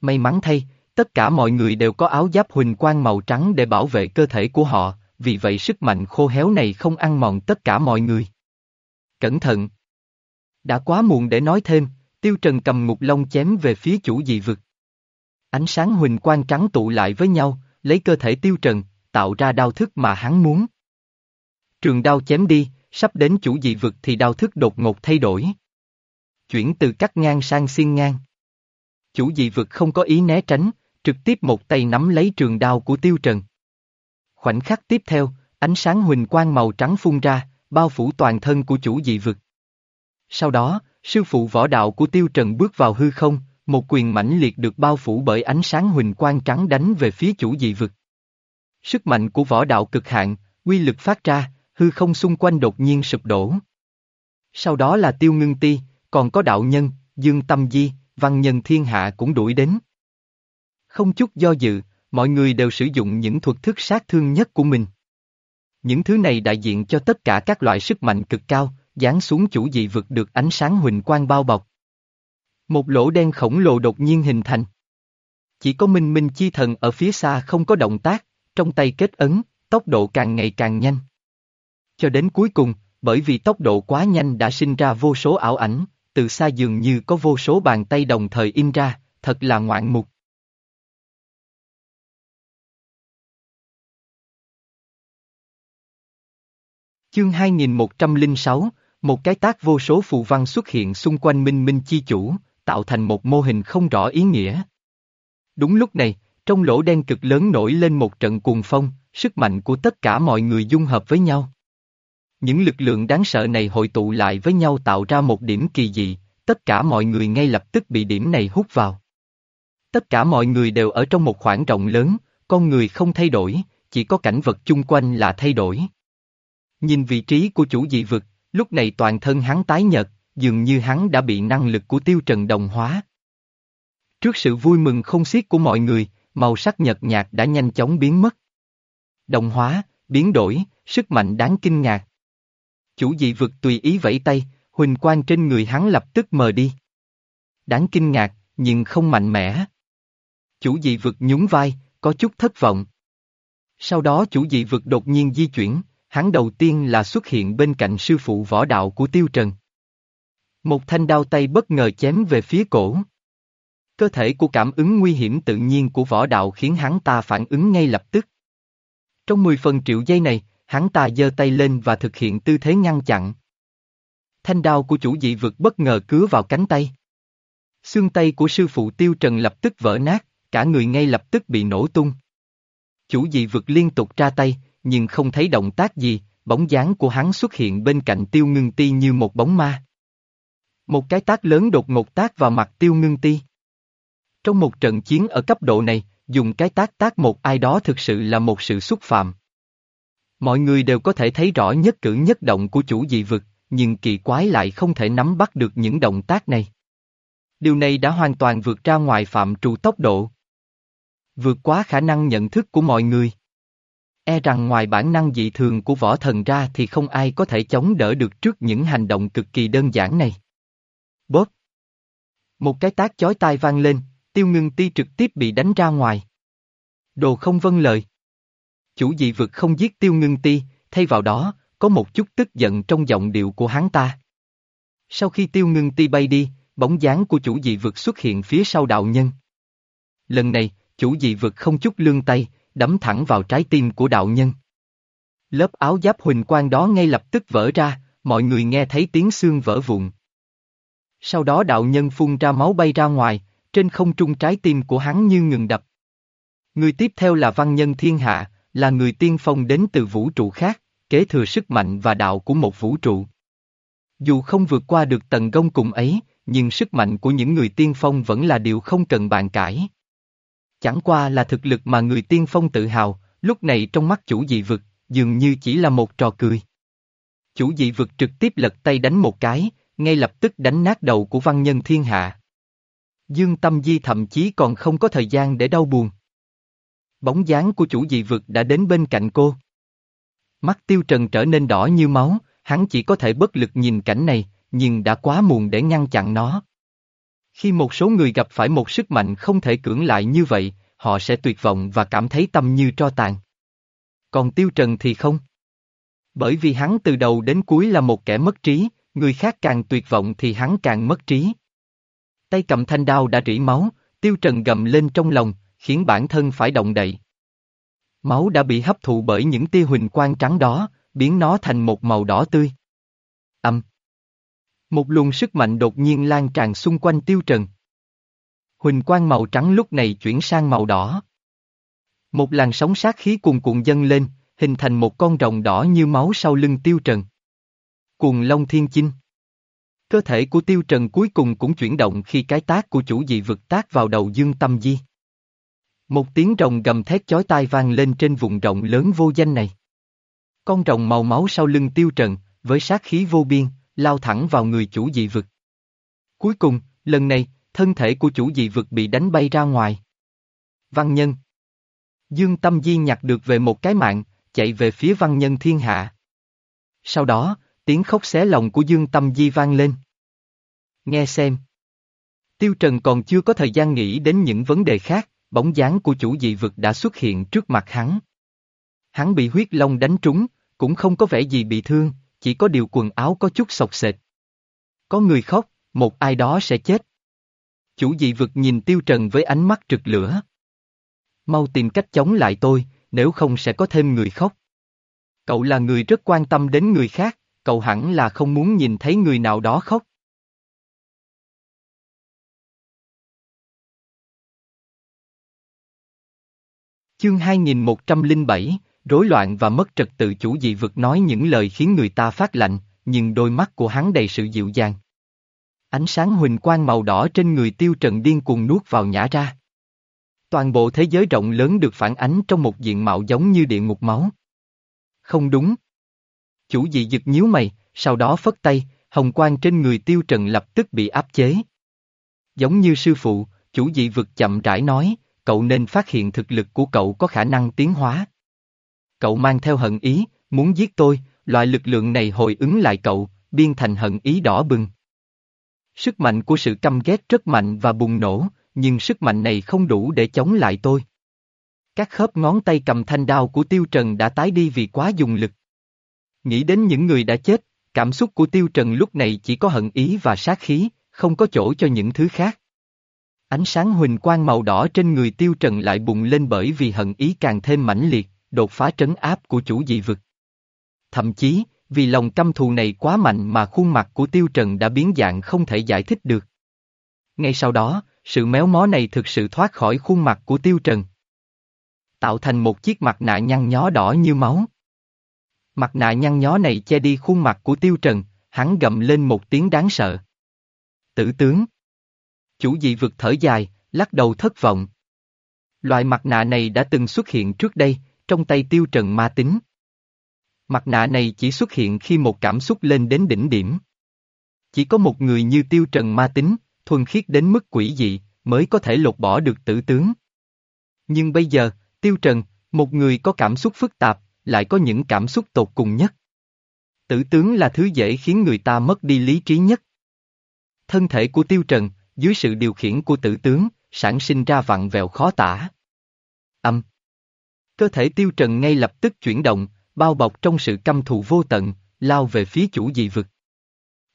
S1: May mắn thay, tất cả mọi người đều có áo giáp huỳnh quang màu trắng để bảo vệ cơ thể của họ, vì vậy sức mạnh khô héo này không ăn mòn tất cả mọi người. Cẩn thận! Đã quá muộn để nói thêm, Tiêu Trần cầm ngục lông chém về phía chủ dị vực. Ánh sáng huỳnh quang trắng tụ lại với nhau, lấy cơ thể Tiêu Trần, tạo ra đau thức mà hắn muốn. Trường đao chém đi, sắp đến chủ dị vực thì đau thức đột ngột thay đổi. Chuyển từ cắt ngang sang xiên ngang. Chủ dị vực không có ý né tránh, trực tiếp một tay nắm lấy trường đao của Tiêu Trần. Khoảnh khắc tiếp theo, ánh sáng huỳnh quang màu trắng phun ra, bao phủ toàn thân của chủ dị vực. Sau đó, sư phụ võ đạo của Tiêu Trần bước vào hư không, một quyền mãnh liệt được bao phủ bởi ánh sáng huỳnh quang trắng đánh về phía chủ dị vực. Sức mạnh của võ đạo cực hạn, quy lực phát ra, hư không xung quanh đột nhiên sụp đổ. Sau đó là Tiêu Ngưng Ti, còn có đạo nhân, Dương Tâm Di, văn nhân thiên hạ cũng đuổi đến. Không chút do dự, mọi người đều sử dụng những thuật thức sát thương nhất của mình. Những thứ này đại diện cho tất cả các loại sức mạnh cực cao, dán xuống chủ dị vực được ánh sáng huỳnh quang bao bọc. Một lỗ đen khổng lồ đột nhiên hình thành. Chỉ có minh minh chi thần ở phía xa không có động tác, trong tay kết ấn, tốc độ càng ngày càng nhanh. Cho đến cuối cùng, bởi vì tốc độ quá nhanh đã sinh ra vô số ảo ảnh, từ xa dường như có vô số bàn tay đồng thời in ra, thật là ngoạn mục. Chương 2106, một cái tác vô số phù văn xuất hiện xung quanh Minh Minh Chi Chủ, tạo thành một mô hình không rõ ý nghĩa. Đúng lúc này, trong lỗ đen cực lớn nổi lên một trận cuồng phong, sức mạnh của tất cả mọi người dung hợp với nhau. Những lực lượng đáng sợ này hội tụ lại với nhau tạo ra một điểm kỳ dị, tất cả mọi người ngay lập tức bị điểm này hút vào. Tất cả mọi người đều ở trong một khoảng rộng lớn, con người không thay đổi, chỉ có cảnh vật chung quanh là thay đổi. Nhìn vị trí của chủ dị vực, lúc này toàn thân hắn tái nhợt, dường như hắn đã bị năng lực của tiêu trần đồng hóa. Trước sự vui mừng không xiết của mọi người, màu sắc nhợt nhạt đã nhanh chóng biến mất. Đồng hóa, biến đổi, sức mạnh đáng kinh ngạc. Chủ dị vực tùy ý vẫy tay, huỳnh quang trên người hắn lập tức mờ đi. Đáng kinh ngạc, nhưng không mạnh mẽ. Chủ dị vực nhún vai, có chút thất vọng. Sau đó chủ dị vực đột nhiên di chuyển, hắn đầu tiên là xuất hiện bên cạnh sư phụ võ đạo của Tiêu Trần. Một thanh đao tay bất ngờ chém về phía cổ. Cơ thể của cảm ứng nguy hiểm tự nhiên của võ đạo khiến hắn ta phản ứng ngay lập tức. Trong 10 phần triệu giây này, hắn ta giơ tay lên và thực hiện tư thế ngăn chặn. Thanh đao của chủ dị vực bất ngờ cứa vào cánh tay. Xương tay của sư phụ Tiêu Trần lập tức vỡ nát, cả người ngay lập tức bị nổ tung. Chủ dị vực liên tục ra tay, nhưng không thấy động tác gì, bóng dáng của hắn xuất hiện bên cạnh tiêu ngưng ti như một bóng ma. Một cái tác lớn đột ngột tác vào mặt tiêu ngưng ti. Trong một trận chiến ở cấp độ này, dùng cái tác tác một ai đó thực sự là một sự xúc phạm. Mọi người đều có thể thấy rõ nhất cử nhất động của chủ dị vực, nhưng kỳ quái lại không thể nắm bắt được những động tác này. Điều này đã hoàn toàn vượt ra ngoài phạm trù tốc độ. Vượt quá khả năng nhận thức của mọi người. E rằng ngoài bản năng dị thường của võ thần ra thì không ai có thể chống đỡ được trước những hành động cực kỳ đơn giản này. Bóp! Một cái tác chói tai vang lên, tiêu ngưng ti trực tiếp bị đánh ra ngoài. Đồ không vâng lời. Chủ dị vực không giết tiêu ngưng ti, thay vào đó, có một chút tức giận trong giọng điệu của hắn ta. Sau khi tiêu ngưng ti bay đi, bóng dáng của chủ dị vực xuất hiện phía sau đạo nhân. Lần này, chủ dị vực không chút lương tay, đấm thẳng vào trái tim của đạo nhân. Lớp áo giáp huỳnh quang đó ngay lập tức vỡ ra, mọi người nghe thấy tiếng xương vỡ vụn. Sau đó đạo nhân phun ra máu bay ra ngoài, trên không trung trái tim của hắn như ngừng đập. Người tiếp theo là văn nhân thiên hạ, là người tiên phong đến từ vũ trụ khác, kế thừa sức mạnh và đạo của một vũ trụ. Dù không vượt qua được tầng gông cùng ấy, nhưng sức mạnh của những người tiên phong vẫn là điều không cần bàn cãi. Chẳng qua là thực lực mà người tiên phong tự hào, lúc này trong mắt chủ dị vực, dường như chỉ là một trò cười. Chủ dị vực trực tiếp lật tay đánh một cái, ngay lập tức đánh nát đầu của văn nhân thiên hạ. Dương Tâm Di thậm chí còn không có thời gian để đau buồn. Bóng dáng của chủ dị vực đã đến bên cạnh cô. Mắt tiêu trần trở nên đỏ như máu, hắn chỉ có thể bất lực nhìn cảnh này, nhưng đã quá muộn để ngăn chặn nó. Khi một số người gặp phải một sức mạnh không thể cưỡng lại như vậy, họ sẽ tuyệt vọng và cảm thấy tâm như tro tàn. còn Tiêu Trần thì không. Bởi vì hắn từ đầu đến cuối là một kẻ mất trí, người khác càng tuyệt vọng thì hắn càng mất trí. Tay cầm thanh đao đã rỉ máu, Tiêu Trần gầm lên trong lòng, khiến bản thân phải động đậy. Máu đã bị hấp thụ bởi những tia huỳnh quang trắng đó, biến nó thành một màu đỏ tươi. Âm. Một luồng sức mạnh đột nhiên lan tràn xung quanh Tiêu Trần. Huỳnh quang màu trắng lúc này chuyển sang màu đỏ. Một làn sóng sát khí cuồn cuộn dâng lên, hình thành một con rồng đỏ như máu sau lưng Tiêu Trần. Cuồng Long Thiên Chinh Cơ thể của Tiêu Trần cuối cùng cũng chuyển động khi cái tác của chủ dị vực tác vào đầu Dương Tâm Di. Một tiếng rồng gầm thét chói tai vang lên trên vùng rộng lớn vô danh này. Con rồng màu máu sau lưng Tiêu Trần, với sát khí vô biên, lao thẳng vào người chủ dị vực. Cuối cùng, lần này, thân thể của chủ dị vực bị đánh bay ra ngoài. Văn nhân Dương Tâm Di nhặt được về một cái mạng, chạy về phía văn nhân thiên hạ. Sau đó, tiếng khóc xé lòng của Dương Tâm Di vang lên. Nghe xem. Tiêu Trần còn chưa có thời gian nghĩ đến những vấn đề khác, bóng dáng của chủ dị vực đã xuất hiện trước mặt hắn. Hắn bị huyết long đánh trúng, cũng không có vẻ gì bị thương, chỉ có điều quần áo có chút sọc sệt. Có người khóc, một ai đó sẽ chết. Chủ dị vực nhìn Tiêu Trần với ánh mắt trực lửa. Mau tìm cách chống lại tôi, nếu không sẽ có thêm người khóc. Cậu là người rất quan tâm đến người khác, cậu hẳn là không muốn nhìn thấy người nào đó khóc. Chương 2107, rối loạn và mất trật tự chủ dị vực nói những lời khiến người ta phát lạnh, nhưng đôi mắt của hắn đầy sự dịu dàng. Ánh sáng huỳnh quang màu đỏ trên người tiêu trần điên cuồng nuốt vào nhả ra. Toàn bộ thế giới rộng lớn được phản ánh trong một diện mạo giống như địa ngục máu. Không đúng. Chủ dị giật nhíu mày, sau đó phất tay, hồng quang trên người tiêu trần lập tức bị áp chế. Giống như sư phụ, chủ dị vực chậm rãi nói, cậu nên phát hiện thực lực của cậu có khả năng tiến hóa. Cậu mang theo hận ý, muốn giết tôi, loại lực lượng này hồi ứng lại cậu, biên thành hận ý đỏ bừng. Sức mạnh của sự căm ghét rất mạnh và bùng nổ, nhưng sức mạnh này không đủ để chống lại tôi. Các khớp ngón tay cầm thanh đao của Tiêu Trần đã tái đi vì quá dùng lực. Nghĩ đến những người đã chết, cảm xúc của Tiêu Trần lúc này chỉ có hận ý và sát khí, không có chỗ cho những thứ khác. Ánh sáng huỳnh quang màu đỏ trên người Tiêu Trần lại bùng lên bởi vì hận ý càng thêm mãnh liệt, đột phá trấn áp của chủ dị vực. Thậm chí, vì lòng căm thù này quá mạnh mà khuôn mặt của Tiêu Trần đã biến dạng không thể giải thích được. Ngay sau đó, sự méo mó này thực sự thoát khỏi khuôn mặt của Tiêu Trần. Tạo thành một chiếc mặt nạ nhăn nhó đỏ như máu. Mặt nạ nhăn nhó này che đi khuôn mặt của Tiêu Trần, hắn gầm lên một tiếng đáng sợ. Tử tướng. Chủ dị vực thở dài, lắc đầu thất vọng. Loại mặt nạ này đã từng xuất hiện trước đây, trong tay Tiêu Trần ma tính. Mặt nạ này chỉ xuất hiện khi một cảm xúc lên đến đỉnh điểm. Chỉ có một người như Tiêu Trần ma tính, thuần khiết đến mức quỷ dị, mới có thể lột bỏ được tử tướng. Nhưng bây giờ, Tiêu Trần, một người có cảm xúc phức tạp, lại có những cảm xúc tột cùng nhất. Tử tướng là thứ dễ khiến người ta mất đi lý trí nhất. Thân thể của Tiêu Trần, dưới sự điều khiển của tử tướng, sản sinh ra vặn vẹo khó tả. Âm. Cơ thể Tiêu Trần ngay lập tức chuyển động, bao bọc trong sự căm thù vô tận, lao về phía chủ dị vực.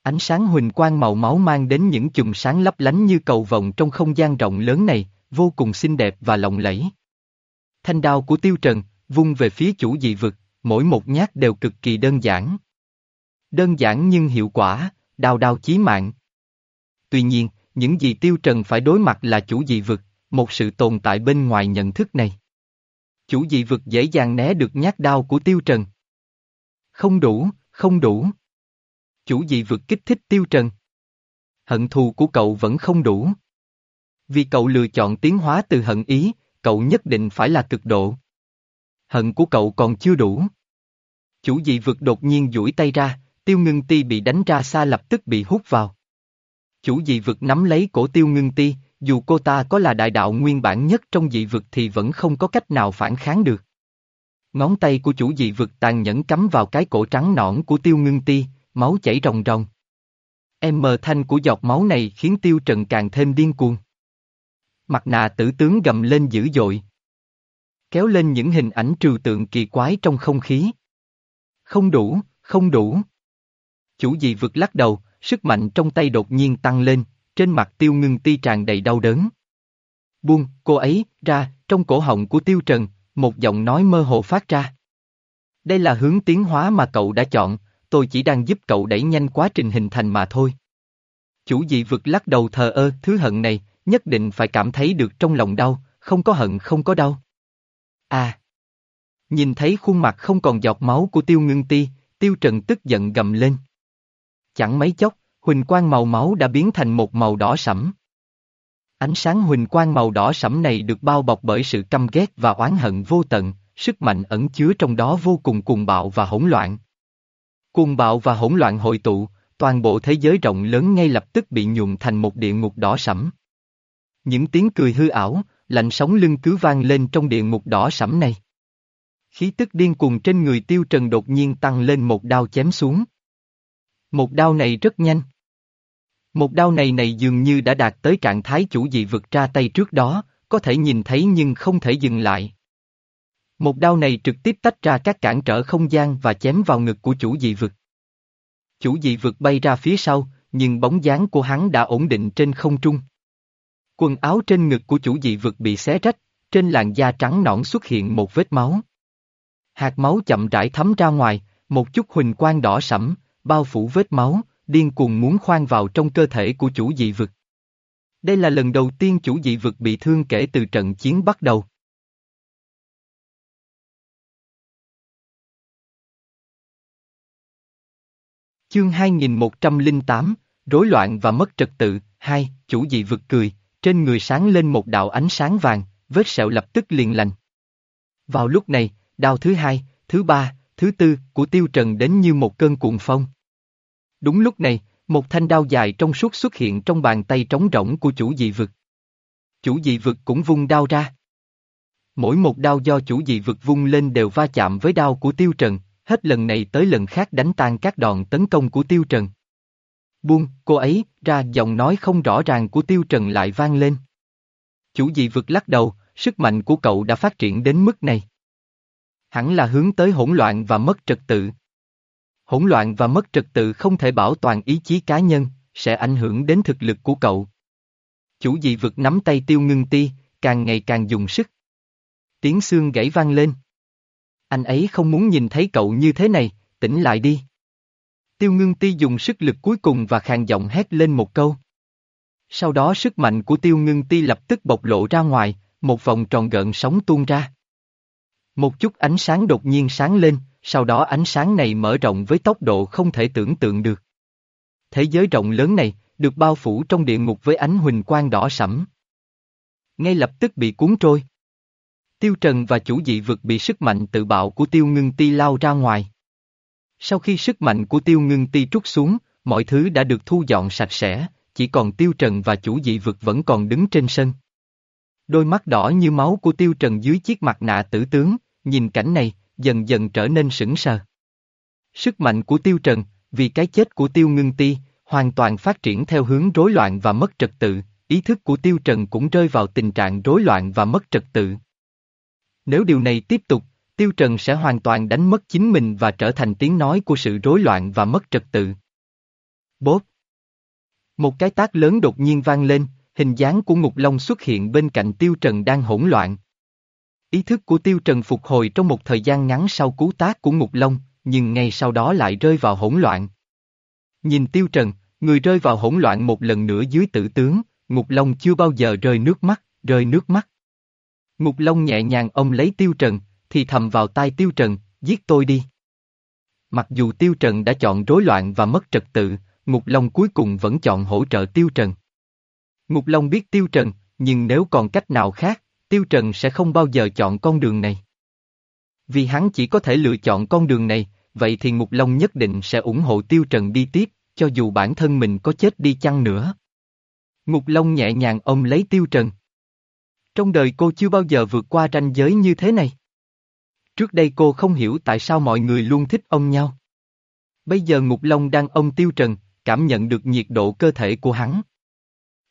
S1: Ánh sáng huỳnh quang màu máu mang đến những chùm sáng lấp lánh như cầu vồng trong không gian rộng lớn này, vô cùng xinh đẹp và lộng lẫy. Thanh đao của Tiêu Trần, vung về phía chủ dị vực, mỗi một nhát đều cực kỳ đơn giản. Đơn giản nhưng hiệu quả, đao đao chí mạng. Tuy nhiên, những gì Tiêu Trần phải đối mặt là chủ dị vực, một sự tồn tại bên ngoài nhận thức này. Chủ dị vực dễ dàng né được nhát đao của Tiêu Trần. Không đủ, không đủ. Chủ dị vực kích thích Tiêu Trần. Hận thù của cậu vẫn không đủ. Vì cậu lựa chọn tiến hóa từ hận ý, cậu nhất định phải là cực độ. Hận của cậu còn chưa đủ. Chủ dị vực đột nhiên duỗi tay ra, tiêu ngưng ti bị đánh ra xa lập tức bị hút vào. Chủ dị vực nắm lấy cổ tiêu ngưng ti, dù cô ta có là đại đạo nguyên bản nhất trong dị vực thì vẫn không có cách nào phản kháng được. Ngón tay của chủ dị vực tàn nhẫn cắm vào cái cổ trắng nõn của tiêu ngưng ti, máu chảy ròng ròng. Em mờ thanh của giọt máu này khiến tiêu trần càng thêm điên cuồng. Mặt nạ tử tướng gầm lên dữ dội. Kéo lên những hình ảnh trừu tượng kỳ quái trong không khí. Không đủ, không đủ. Chủ dị vực lắc đầu, sức mạnh trong tay đột nhiên tăng lên, trên mặt tiêu ngưng ti tràn đầy đau đớn. Buông, cô ấy, ra, trong cổ họng của tiêu trần, một giọng nói mơ hồ phát ra. Đây là hướng tiến hóa mà cậu đã chọn, tôi chỉ đang giúp cậu đẩy nhanh quá trình hình thành mà thôi. Chủ dị vực lắc đầu thờ ơ, thứ hận này, nhất định phải cảm thấy được trong lòng đau, không có hận không có đau. À! Nhìn thấy khuôn mặt không còn giọt máu của tiêu ngưng ti, tiêu trần tức giận gầm lên. Chẳng mấy chốc, huỳnh quang màu máu đã biến thành một màu đỏ sẫm. Ánh sáng huỳnh quang màu đỏ sẫm này được bao bọc bởi sự căm ghét và oán hận vô tận, sức mạnh ẩn chứa trong đó vô cùng cuồng bạo và hỗn loạn. Cuồng bạo và hỗn loạn hội tụ, toàn bộ thế giới rộng lớn ngay lập tức bị nhuộm thành một địa ngục đỏ sẫm. Những tiếng cười hư ảo, lạnh sống lưng cứ vang lên trong địa ngục đỏ sẫm này. Khí tức điên cuồng trên người tiêu trần đột nhiên tăng lên một đao chém xuống. Một đao này rất nhanh. Một đao này này dường như đã đạt tới trạng thái chủ dị vực ra tay trước đó, có thể nhìn thấy nhưng không thể dừng lại. Một đao này trực tiếp tách ra các cản trở không gian và chém vào ngực của chủ dị vực. Chủ dị vực bay ra phía sau, nhưng bóng dáng của hắn đã ổn định trên không trung. Quần áo trên ngực của chủ dị vực bị xé rách, trên làn da trắng nõn xuất hiện một vết máu. Hạt máu chậm rãi thấm ra ngoài, một chút huỳnh quang đỏ sẫm, bao phủ vết máu, điên cuồng muốn khoan vào trong cơ thể của chủ dị vực. Đây là lần đầu tiên chủ dị vực bị thương kể từ trận chiến bắt đầu. Chương 2108, Rối loạn và mất trật tự, hai, chủ dị vực cười, trên người sáng lên một đạo ánh sáng vàng, vết sẹo lập tức liền lành. Vào lúc này, đao thứ hai, thứ ba, thứ tư của Tiêu Trần đến như một cơn cuồng phong. Đúng lúc này, một thanh đao dài trong suốt xuất hiện trong bàn tay trống rỗng của chủ dị vực. Chủ dị vực cũng vung đao ra. Mỗi một đao do chủ dị vực vung lên đều va chạm với đao của Tiêu Trần, hết lần này tới lần khác đánh tan các đòn tấn công của Tiêu Trần. Buông, cô ấy, ra giọng nói không rõ ràng của Tiêu Trần lại vang lên. Chủ dị vực lắc đầu, sức mạnh của cậu đã phát triển đến mức này. Hẳn là hướng tới hỗn loạn và mất trật tự. Hỗn loạn và mất trật tự không thể bảo toàn ý chí cá nhân, sẽ ảnh hưởng đến thực lực của cậu. Chủ dị vực nắm tay tiêu ngưng ti, càng ngày càng dùng sức. Tiếng xương gãy vang lên. Anh ấy không muốn nhìn thấy cậu như thế này, tỉnh lại đi. Tiêu ngưng ti dùng sức lực cuối cùng và khàn giọng hét lên một câu. Sau đó sức mạnh của tiêu ngưng ti lập tức bộc lộ ra ngoài, một vòng tròn gợn sóng tuôn ra. Một chút ánh sáng đột nhiên sáng lên, sau đó ánh sáng này mở rộng với tốc độ không thể tưởng tượng được. Thế giới rộng lớn này, được bao phủ trong địa ngục với ánh huỳnh quang đỏ sẫm. Ngay lập tức bị cuốn trôi. Tiêu Trần và chủ dị vực bị sức mạnh tự bạo của Tiêu Ngưng Ti lao ra ngoài. Sau khi sức mạnh của Tiêu Ngưng Ti trút xuống, mọi thứ đã được thu dọn sạch sẽ, chỉ còn Tiêu Trần và chủ dị vực vẫn còn đứng trên sân. Đôi mắt đỏ như máu của Tiêu Trần dưới chiếc mặt nạ tử tướng, nhìn cảnh này, dần dần trở nên sững sờ. Sức mạnh của Tiêu Trần, vì cái chết của Tiêu Ngưng Ti, hoàn toàn phát triển theo hướng rối loạn và mất trật tự, ý thức của Tiêu Trần cũng rơi vào tình trạng rối loạn và mất trật tự. Nếu điều này tiếp tục, Tiêu Trần sẽ hoàn toàn đánh mất chính mình và trở thành tiếng nói của sự rối loạn và mất trật tự. Bốp! Một cái tác lớn đột nhiên vang lên, hình dáng của Ngục Long xuất hiện bên cạnh Tiêu Trần đang hỗn loạn. Ý thức của Tiêu Trần phục hồi trong một thời gian ngắn sau cú tác của Ngục Long, nhưng ngay sau đó lại rơi vào hỗn loạn. Nhìn Tiêu Trần, người rơi vào hỗn loạn một lần nữa dưới tử tướng, Ngục Long chưa bao giờ rơi nước mắt, rơi nước mắt. Ngục Long nhẹ nhàng ông lấy Tiêu Trần, thì thầm vào tai Tiêu Trần, giết tôi đi. Mặc dù Tiêu Trần đã chọn rối loạn và mất trật tự, Ngục Long cuối cùng vẫn chọn hỗ trợ Tiêu Trần. Ngục Long biết Tiêu Trần, nhưng nếu còn cách nào khác, Tiêu Trần sẽ không bao giờ chọn con đường này. Vì hắn chỉ có thể lựa chọn con đường này, vậy thì Ngục Long nhất định sẽ ủng hộ Tiêu Trần đi tiếp, cho dù bản thân mình có chết đi chăng nữa. Ngục Long nhẹ nhàng ôm lấy Tiêu Trần. Trong đời cô chưa bao giờ vượt qua ranh giới như thế này. Trước đây cô không hiểu tại sao mọi người luôn thích ôm nhau. Bây giờ Ngục Long đang ôm Tiêu Trần, cảm nhận được nhiệt độ cơ thể của hắn.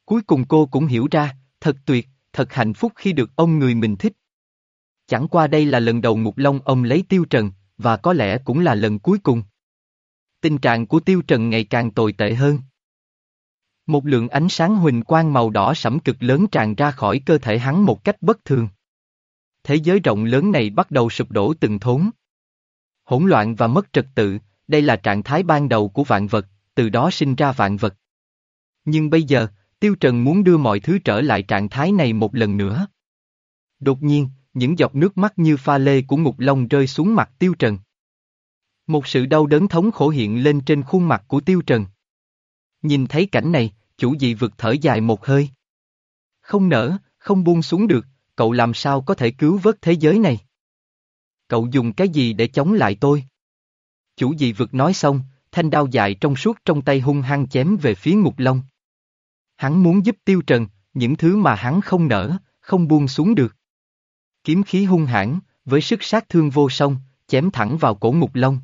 S1: Cuối cùng cô cũng hiểu ra, thật tuyệt, thật hạnh phúc khi được ông người mình thích. Chẳng qua đây là lần đầu Ngục Long ông lấy Tiêu Trần, và có lẽ cũng là lần cuối cùng. Tình trạng của Tiêu Trần ngày càng tồi tệ hơn. Một lượng ánh sáng huỳnh quang màu đỏ sẫm cực lớn tràn ra khỏi cơ thể hắn một cách bất thường. Thế giới rộng lớn này bắt đầu sụp đổ từng thốn. Hỗn loạn và mất trật tự, đây là trạng thái ban đầu của vạn vật, từ đó sinh ra vạn vật. Nhưng bây giờ, Tiêu Trần muốn đưa mọi thứ trở lại trạng thái này một lần nữa. Đột nhiên, những giọt nước mắt như pha lê của ngục long rơi xuống mặt Tiêu Trần. Một sự đau đớn thống khổ hiện lên trên khuôn mặt của Tiêu Trần. Nhìn thấy cảnh này, chủ dị vực thở dài một hơi. Không nở, không buông xuống được, cậu làm sao có thể cứu vớt thế giới này? Cậu dùng cái gì để chống lại tôi? Chủ dị vực nói xong, thanh đao dài trong suốt trong tay hung hăng chém về phía ngục long. Hắn muốn giúp tiêu trần, những thứ mà hắn không nở, không buông xuống được. Kiếm khí hung hãn, với sức sát thương vô song, chém thẳng vào cổ ngục long.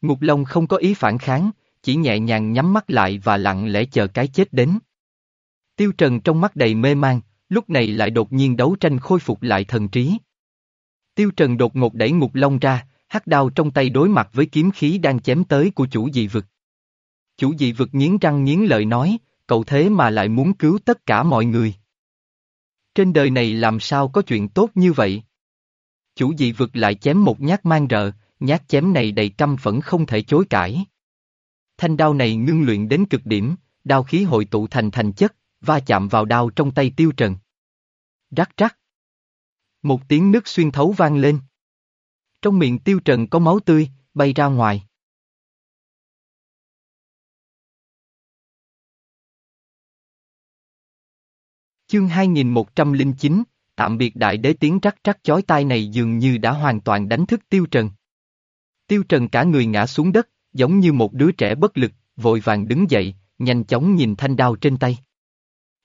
S1: Ngục long không có ý phản kháng, chỉ nhẹ nhàng nhắm mắt lại và lặng lẽ chờ cái chết đến. Tiêu Trần trong mắt đầy mê mang lúc này lại đột nhiên đấu tranh khôi phục lại thần trí. Tiêu Trần đột ngột đẩy ngục long ra, hắc đao trong tay đối mặt với kiếm khí đang chém tới của chủ dị vực. Chủ dị vực nghiến răng nghiến lợi nói, cậu thế mà lại muốn cứu tất cả mọi người. Trên đời này làm sao có chuyện tốt như vậy? Chủ dị vực lại chém một nhát mang rợ, nhát chém này đầy căm phẫn không thể chối cãi. Thanh đao này ngưng luyện đến cực điểm, đao khí hội tụ thành thành chất, va chạm vào đao trong tay tiêu trần. Rắc rắc. Một tiếng nước xuyên thấu vang lên. Trong miệng tiêu trần có máu tươi, bay ra ngoài. Chương 2109, tạm biệt đại đế tiếng rắc rắc chói tai này dường như đã hoàn toàn đánh thức tiêu trần. Tiêu trần cả người ngã xuống đất, giống như một đứa trẻ bất lực, vội vàng đứng dậy, nhanh chóng nhìn thanh đao trên tay.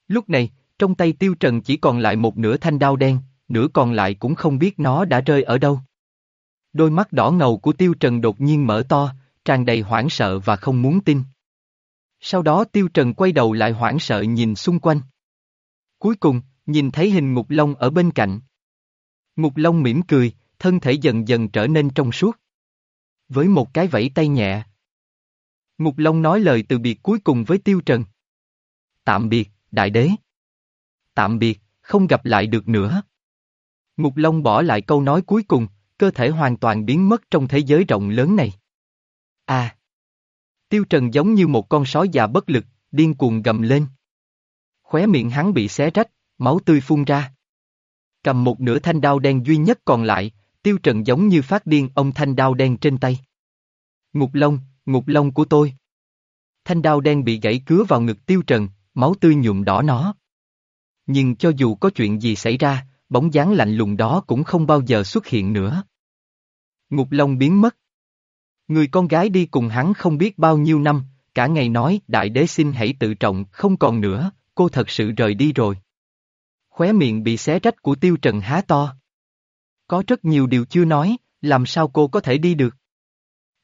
S1: Lúc này, trong tay tiêu trần chỉ còn lại một nửa thanh đao đen, nửa còn lại cũng không biết nó đã rơi ở đâu. Đôi mắt đỏ ngầu của tiêu trần đột nhiên mở to, tràn đầy hoảng sợ và không muốn tin. Sau đó tiêu trần quay đầu lại hoảng sợ nhìn xung quanh. Cuối cùng, nhìn thấy hình ngục long ở bên cạnh. Ngục long mỉm cười, thân thể dần dần trở nên trong suốt. Với một cái vẫy tay nhẹ. Ngục long nói lời từ biệt cuối cùng với tiêu trần. Tạm biệt, đại đế. Tạm biệt, không gặp lại được nữa. Ngục long bỏ lại câu nói cuối cùng, cơ thể hoàn toàn biến mất trong thế giới rộng lớn này. À! Tiêu Trần giống như một con sói già bất lực, điên cuồng gầm lên. Khóe miệng hắn bị xé rách, máu tươi phun ra. Cầm một nửa thanh đao đen duy nhất còn lại, Tiêu Trần giống như phát điên ông thanh đao đen trên tay. Ngục lông, ngục lông của tôi. Thanh đao đen bị gãy cứa vào ngực Tiêu Trần, máu tươi nhuộm đỏ nó. Nhưng cho dù có chuyện gì xảy ra, bóng dáng lạnh lùng đó cũng không bao giờ xuất hiện nữa. Ngục Long biến mất. Người con gái đi cùng hắn không biết bao nhiêu năm, cả ngày nói đại đế xin hãy tự trọng, không còn nữa, cô thật sự rời đi rồi. Khóe miệng bị xé rách của tiêu trần há to. Có rất nhiều điều chưa nói, làm sao cô có thể đi được?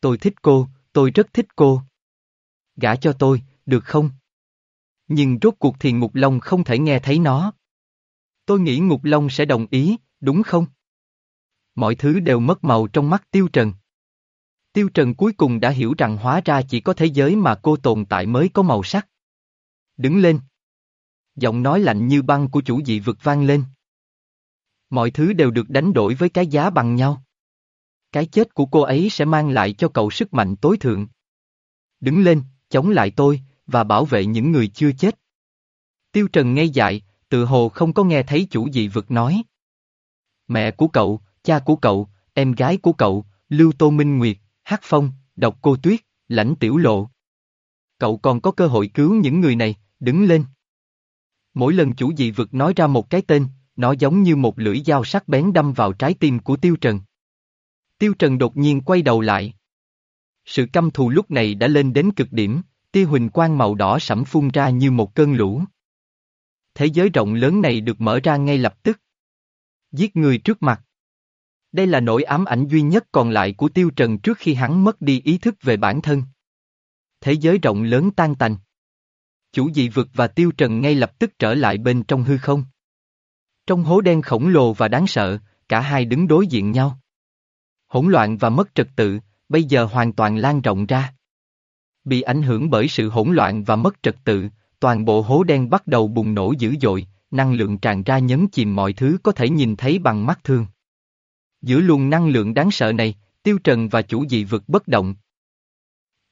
S1: Tôi thích cô, tôi rất thích cô. Gả cho tôi, được không? Nhưng rốt cuộc thì Ngục Long không thể nghe thấy nó. Tôi nghĩ Ngục Long sẽ đồng ý, đúng không? Mọi thứ đều mất màu trong mắt Tiêu Trần. Tiêu Trần cuối cùng đã hiểu rằng hóa ra chỉ có thế giới mà cô tồn tại mới có màu sắc. Đứng lên. Giọng nói lạnh như băng của chủ dị vực vang lên. Mọi thứ đều được đánh đổi với cái giá bằng nhau. Cái chết của cô ấy sẽ mang lại cho cậu sức mạnh tối thượng. Đứng lên, chống lại tôi, và bảo vệ những người chưa chết. Tiêu Trần ngây dại, tự hồ không có nghe thấy chủ dị vực nói. Mẹ của cậu, cha của cậu, em gái của cậu, Lưu Tô Minh Nguyệt, Hắc Phong, Độc Cô Tuyết, Lãnh Tiểu Lộ. Cậu còn có cơ hội cứu những người này, đứng lên. Mỗi lần chủ dị vực nói ra một cái tên, nó giống như một lưỡi dao sắc bén đâm vào trái tim của Tiêu Trần. Tiêu Trần đột nhiên quay đầu lại. Sự căm thù lúc này đã lên đến cực điểm, tia huỳnh quang màu đỏ sẫm phun ra như một cơn lũ. Thế giới rộng lớn này được mở ra ngay lập tức. Giết người trước mặt. Đây là nỗi ám ảnh duy nhất còn lại của Tiêu Trần trước khi hắn mất đi ý thức về bản thân. Thế giới rộng lớn tan tành. Chủ dị vực và Tiêu Trần ngay lập tức trở lại bên trong hư không. Trong hố đen khổng lồ và đáng sợ, cả hai đứng đối diện nhau. Hỗn loạn và mất trật tự, bây giờ hoàn toàn lan rộng ra. Bị ảnh hưởng bởi sự hỗn loạn và mất trật tự, toàn bộ hố đen bắt đầu bùng nổ dữ dội, năng lượng tràn ra nhấn chìm mọi thứ có thể nhìn thấy bằng mắt thường. Giữa luồng năng lượng đáng sợ này, Tiêu Trần và chủ dị vực bất động.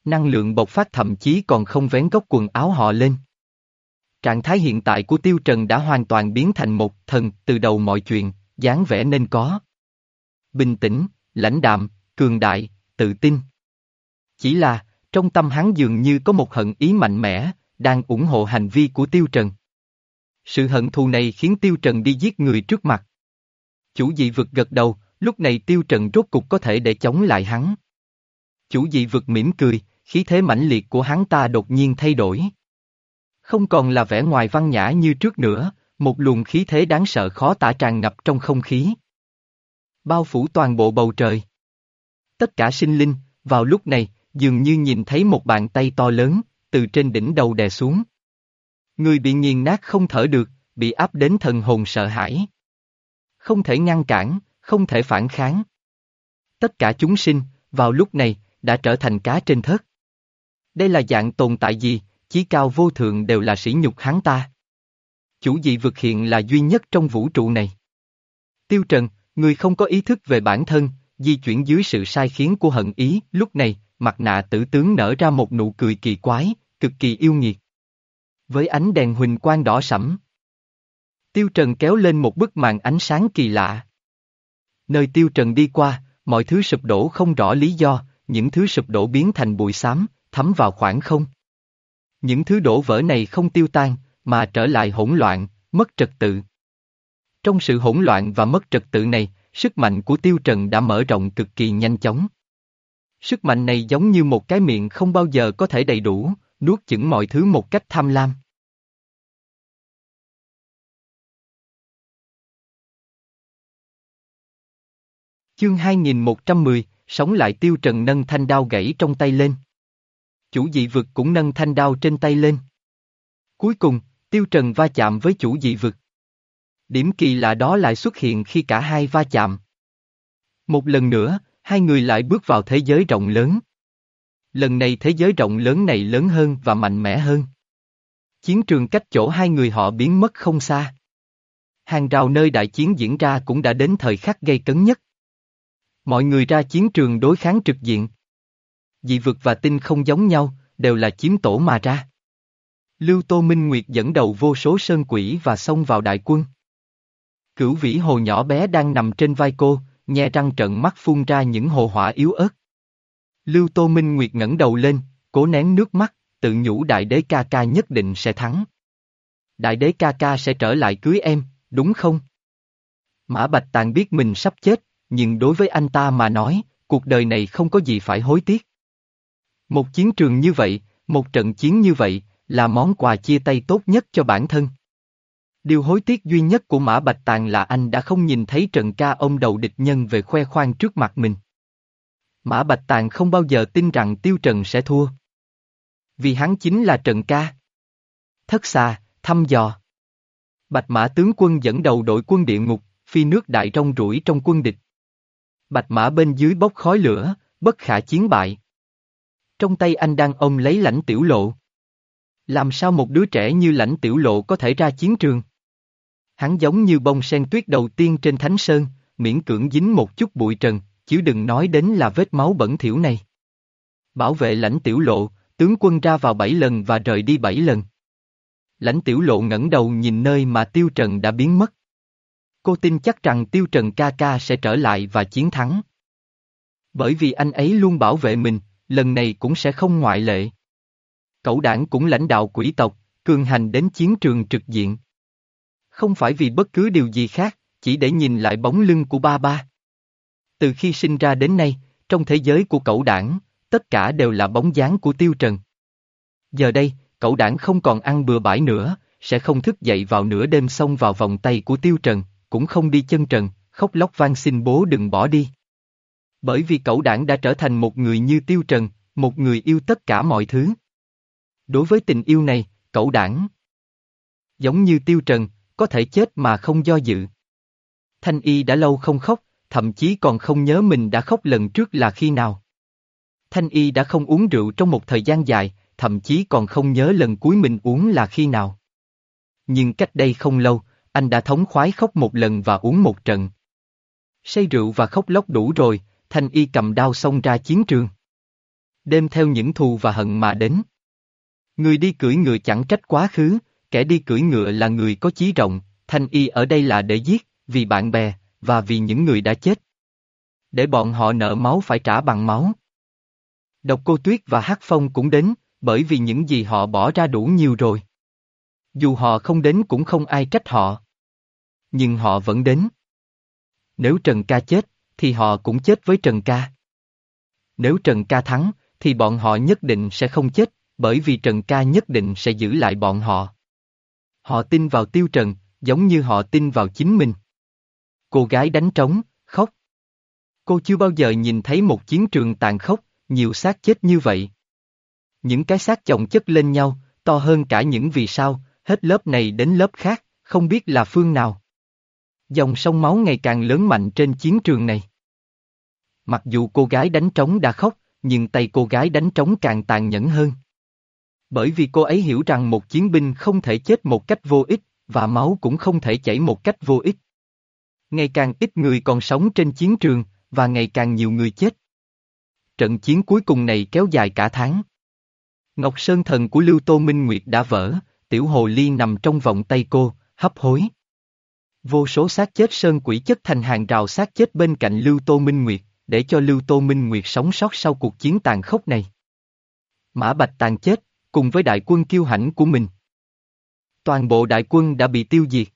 S1: Năng lượng bộc phát thậm chí còn không vén góc quần áo họ lên. Trạng thái hiện tại của Tiêu Trần đã hoàn toàn biến thành một thần từ đầu mọi chuyện, dáng vẻ nên có. Bình tĩnh, lãnh đạm, cường đại, tự tin. Chỉ là, trong tâm hắn dường như có một hận ý mạnh mẽ, đang ủng hộ hành vi của Tiêu Trần. Sự hận thù này khiến Tiêu Trần đi giết người trước mặt. Chủ dị vực gật đầu, lúc này Tiêu Trần rốt cục có thể để chống lại hắn. Chủ dị vực mỉm cười, khí thế mãnh liệt của hắn ta đột nhiên thay đổi. Không còn là vẻ ngoài văn nhã như trước nữa, một luồng khí thế đáng sợ khó tả tràn ngập trong không khí. Bao phủ toàn bộ bầu trời. Tất cả sinh linh, vào lúc này, dường như nhìn thấy một bàn tay to lớn, từ trên đỉnh đầu đè xuống. Người bị nghiền nát không thở được, bị áp đến thần hồn sợ hãi. Không thể ngăn cản, không thể phản kháng. Tất cả chúng sinh, vào lúc này, đã trở thành cá trên thớt. Đây là dạng tồn tại gì, chí cao vô thượng đều là sỉ nhục hắn ta. Chủ dị vực hiện là duy nhất trong vũ trụ này. Tiêu Trần, người không có ý thức về bản thân, di chuyển dưới sự sai khiến của hận ý, lúc này, mặt nạ tử tướng nở ra một nụ cười kỳ quái, cực kỳ yêu nghiệt. Với ánh đèn huỳnh quang đỏ sẫm. Tiêu Trần kéo lên một bức màn ánh sáng kỳ lạ. Nơi Tiêu Trần đi qua, mọi thứ sụp đổ không rõ lý do, những thứ sụp đổ biến thành bụi xám, thấm vào khoảng không. Những thứ đổ vỡ này không tiêu tan, mà trở lại hỗn loạn, mất trật tự. Trong sự hỗn loạn và mất trật tự này, sức mạnh của Tiêu Trần đã mở rộng cực kỳ nhanh chóng. Sức mạnh này giống như một cái miệng không bao giờ có thể đầy đủ, nuốt chửng mọi thứ một cách tham lam. Chương 2110, sống lại tiêu trần nâng thanh đao gãy trong tay lên. Chủ dị vực cũng nâng thanh đao trên tay lên. Cuối cùng, tiêu trần va chạm với chủ dị vực. Điểm kỳ lạ đó lại xuất hiện khi cả hai va chạm. Một lần nữa, hai người lại bước vào thế giới rộng lớn. Lần này thế giới rộng lớn này lớn hơn và mạnh mẽ hơn. Chiến trường cách chỗ hai người họ biến mất không xa. Hàng rào nơi đại chiến diễn ra cũng đã đến thời khắc gây cấn nhất. Mọi người ra chiến trường đối kháng trực diện. Dị vực và tinh không giống nhau, đều là chiếm tổ mà ra. Lưu Tô Minh Nguyệt dẫn đầu vô số sơn quỷ và xông vào đại quân. Cửu vĩ hồ nhỏ bé đang nằm trên vai cô, nhe răng trận mắt phun ra những hồ hỏa yếu ớt. Lưu Tô Minh Nguyệt ngẩng đầu lên, cố nén nước mắt, tự nhủ đại đế ca ca nhất định sẽ thắng. Đại đế ca ca sẽ trở lại cưới em, đúng không? Mã Bạch Tàng biết mình sắp chết, nhưng đối với anh ta mà nói, cuộc đời này không có gì phải hối tiếc. Một chiến trường như vậy, một trận chiến như vậy, là món quà chia tay tốt nhất cho bản thân. Điều hối tiếc duy nhất của Mã Bạch Tàng là anh đã không nhìn thấy Trần Ca ông đầu địch nhân về khoe khoang trước mặt mình. Mã Bạch Tàng không bao giờ tin rằng Tiêu Trần sẽ thua. Vì hắn chính là Trần Ca. Thất xa, thăm dò. Bạch Mã tướng quân dẫn đầu đội quân địa ngục, phi nước đại trong rủi trong quân địch. Bạch Mã bên dưới bốc khói lửa, bất khả chiến bại. Trong tay anh đang ôm lấy lãnh tiểu lộ. Làm sao một đứa trẻ như lãnh tiểu lộ có thể ra chiến trường? Hắn giống như bông sen tuyết đầu tiên trên thánh sơn, miễn cưỡng dính một chút bụi trần, chứ đừng nói đến là vết máu bẩn thỉu này. Bảo vệ lãnh tiểu lộ, tướng quân ra vào bảy lần và rời đi bảy lần. Lãnh tiểu lộ ngẩng đầu nhìn nơi mà tiêu trần đã biến mất. Cô tin chắc rằng tiêu trần ca ca sẽ trở lại và chiến thắng. Bởi vì anh ấy luôn bảo vệ mình, lần này cũng sẽ không ngoại lệ. Cậu đảng cũng lãnh đạo quỷ tộc, cường hành đến chiến trường trực diện. Không phải vì bất cứ điều gì khác, chỉ để nhìn lại bóng lưng của ba ba. Từ khi sinh ra đến nay, trong thế giới của cậu đảng, tất cả đều là bóng dáng của Tiêu Trần. Giờ đây, cậu đảng không còn ăn bừa bãi nữa, sẽ không thức dậy vào nửa đêm xông vào vòng tay của Tiêu Trần, cũng không đi chân trần, khóc lóc van xin bố đừng bỏ đi. Bởi vì cậu đảng đã trở thành một người như Tiêu Trần, một người yêu tất cả mọi thứ. Đối với tình yêu này, cậu đảng giống như Tiêu Trần, có thể chết mà không do dự. Thanh Y đã lâu không khóc, thậm chí còn không nhớ mình đã khóc lần trước là khi nào. Thanh Y đã không uống rượu trong một thời gian dài, thậm chí còn không nhớ lần cuối mình uống là khi nào. Nhưng cách đây không lâu, anh đã thống khoái khóc một lần và uống một trận. Say rượu và khóc lóc đủ rồi, Thanh Y cầm đao xông ra chiến trường. Đêm theo những thù và hận mà đến. Người đi cưỡi ngựa chẳng trách quá khứ, kẻ đi cưỡi ngựa là người có chí rộng, Thanh Y ở đây là để giết, vì bạn bè, và vì những người đã chết. Để bọn họ nợ máu phải trả bằng máu. Độc Cô Tuyết và Hắc Phong cũng đến, bởi vì những gì họ bỏ ra đủ nhiều rồi. Dù họ không đến cũng không ai trách họ. Nhưng họ vẫn đến. Nếu Trần Ca chết, thì họ cũng chết với Trần Ca. Nếu Trần Ca thắng, thì bọn họ nhất định sẽ không chết, bởi vì Trần Ca nhất định sẽ giữ lại bọn họ. Họ tin vào Tiêu Trần, giống như họ tin vào chính mình. Cô gái đánh trống, khóc. Cô chưa bao giờ nhìn thấy một chiến trường tàn khốc, nhiều xác chết như vậy. Những cái xác chồng chất lên nhau, to hơn cả những vì sao, hết lớp này đến lớp khác, không biết là phương nào. Dòng sông máu ngày càng lớn mạnh trên chiến trường này. Mặc dù cô gái đánh trống đã khóc, nhưng tay cô gái đánh trống càng tàn nhẫn hơn. Bởi vì cô ấy hiểu rằng một chiến binh không thể chết một cách vô ích, và máu cũng không thể chảy một cách vô ích. Ngày càng ít người còn sống trên chiến trường, và ngày càng nhiều người chết. Trận chiến cuối cùng này kéo dài cả tháng. Ngọc Sơn thần của Lưu Tô Minh Nguyệt đã vỡ, tiểu hồ ly nằm trong vòng tay cô, hấp hối. Vô số xác chết sơn quỷ chất thành hàng rào xác chết bên cạnh Lưu Tô Minh Nguyệt, để cho Lưu Tô Minh Nguyệt sống sót sau cuộc chiến tàn khốc này. Mã Bạch tàn chết, cùng với đại quân kiêu hãnh của mình. Toàn bộ đại quân đã bị tiêu diệt.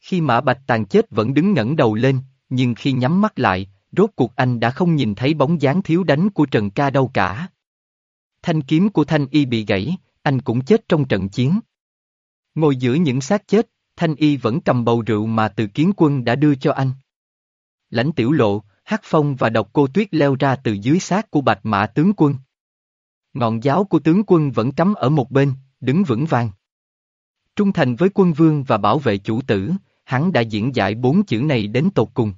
S1: Khi Mã Bạch tàn chết vẫn đứng ngẩng đầu lên, nhưng khi nhắm mắt lại, rốt cuộc anh đã không nhìn thấy bóng dáng thiếu đánh của Trần Ca đâu cả. Thanh kiếm của Thanh Y bị gãy, anh cũng chết trong trận chiến. Ngồi giữa những xác chết, Thanh Y vẫn cầm bầu rượu mà từ kiến quân đã đưa cho anh. Lãnh tiểu lộ, Hắc Phong và độc cô tuyết leo ra từ dưới xác của bạch mã tướng quân. Ngọn giáo của tướng quân vẫn cắm ở một bên, đứng vững vàng. Trung thành với quân vương và bảo vệ chủ tử, hắn đã diễn giải bốn chữ này đến tột cùng.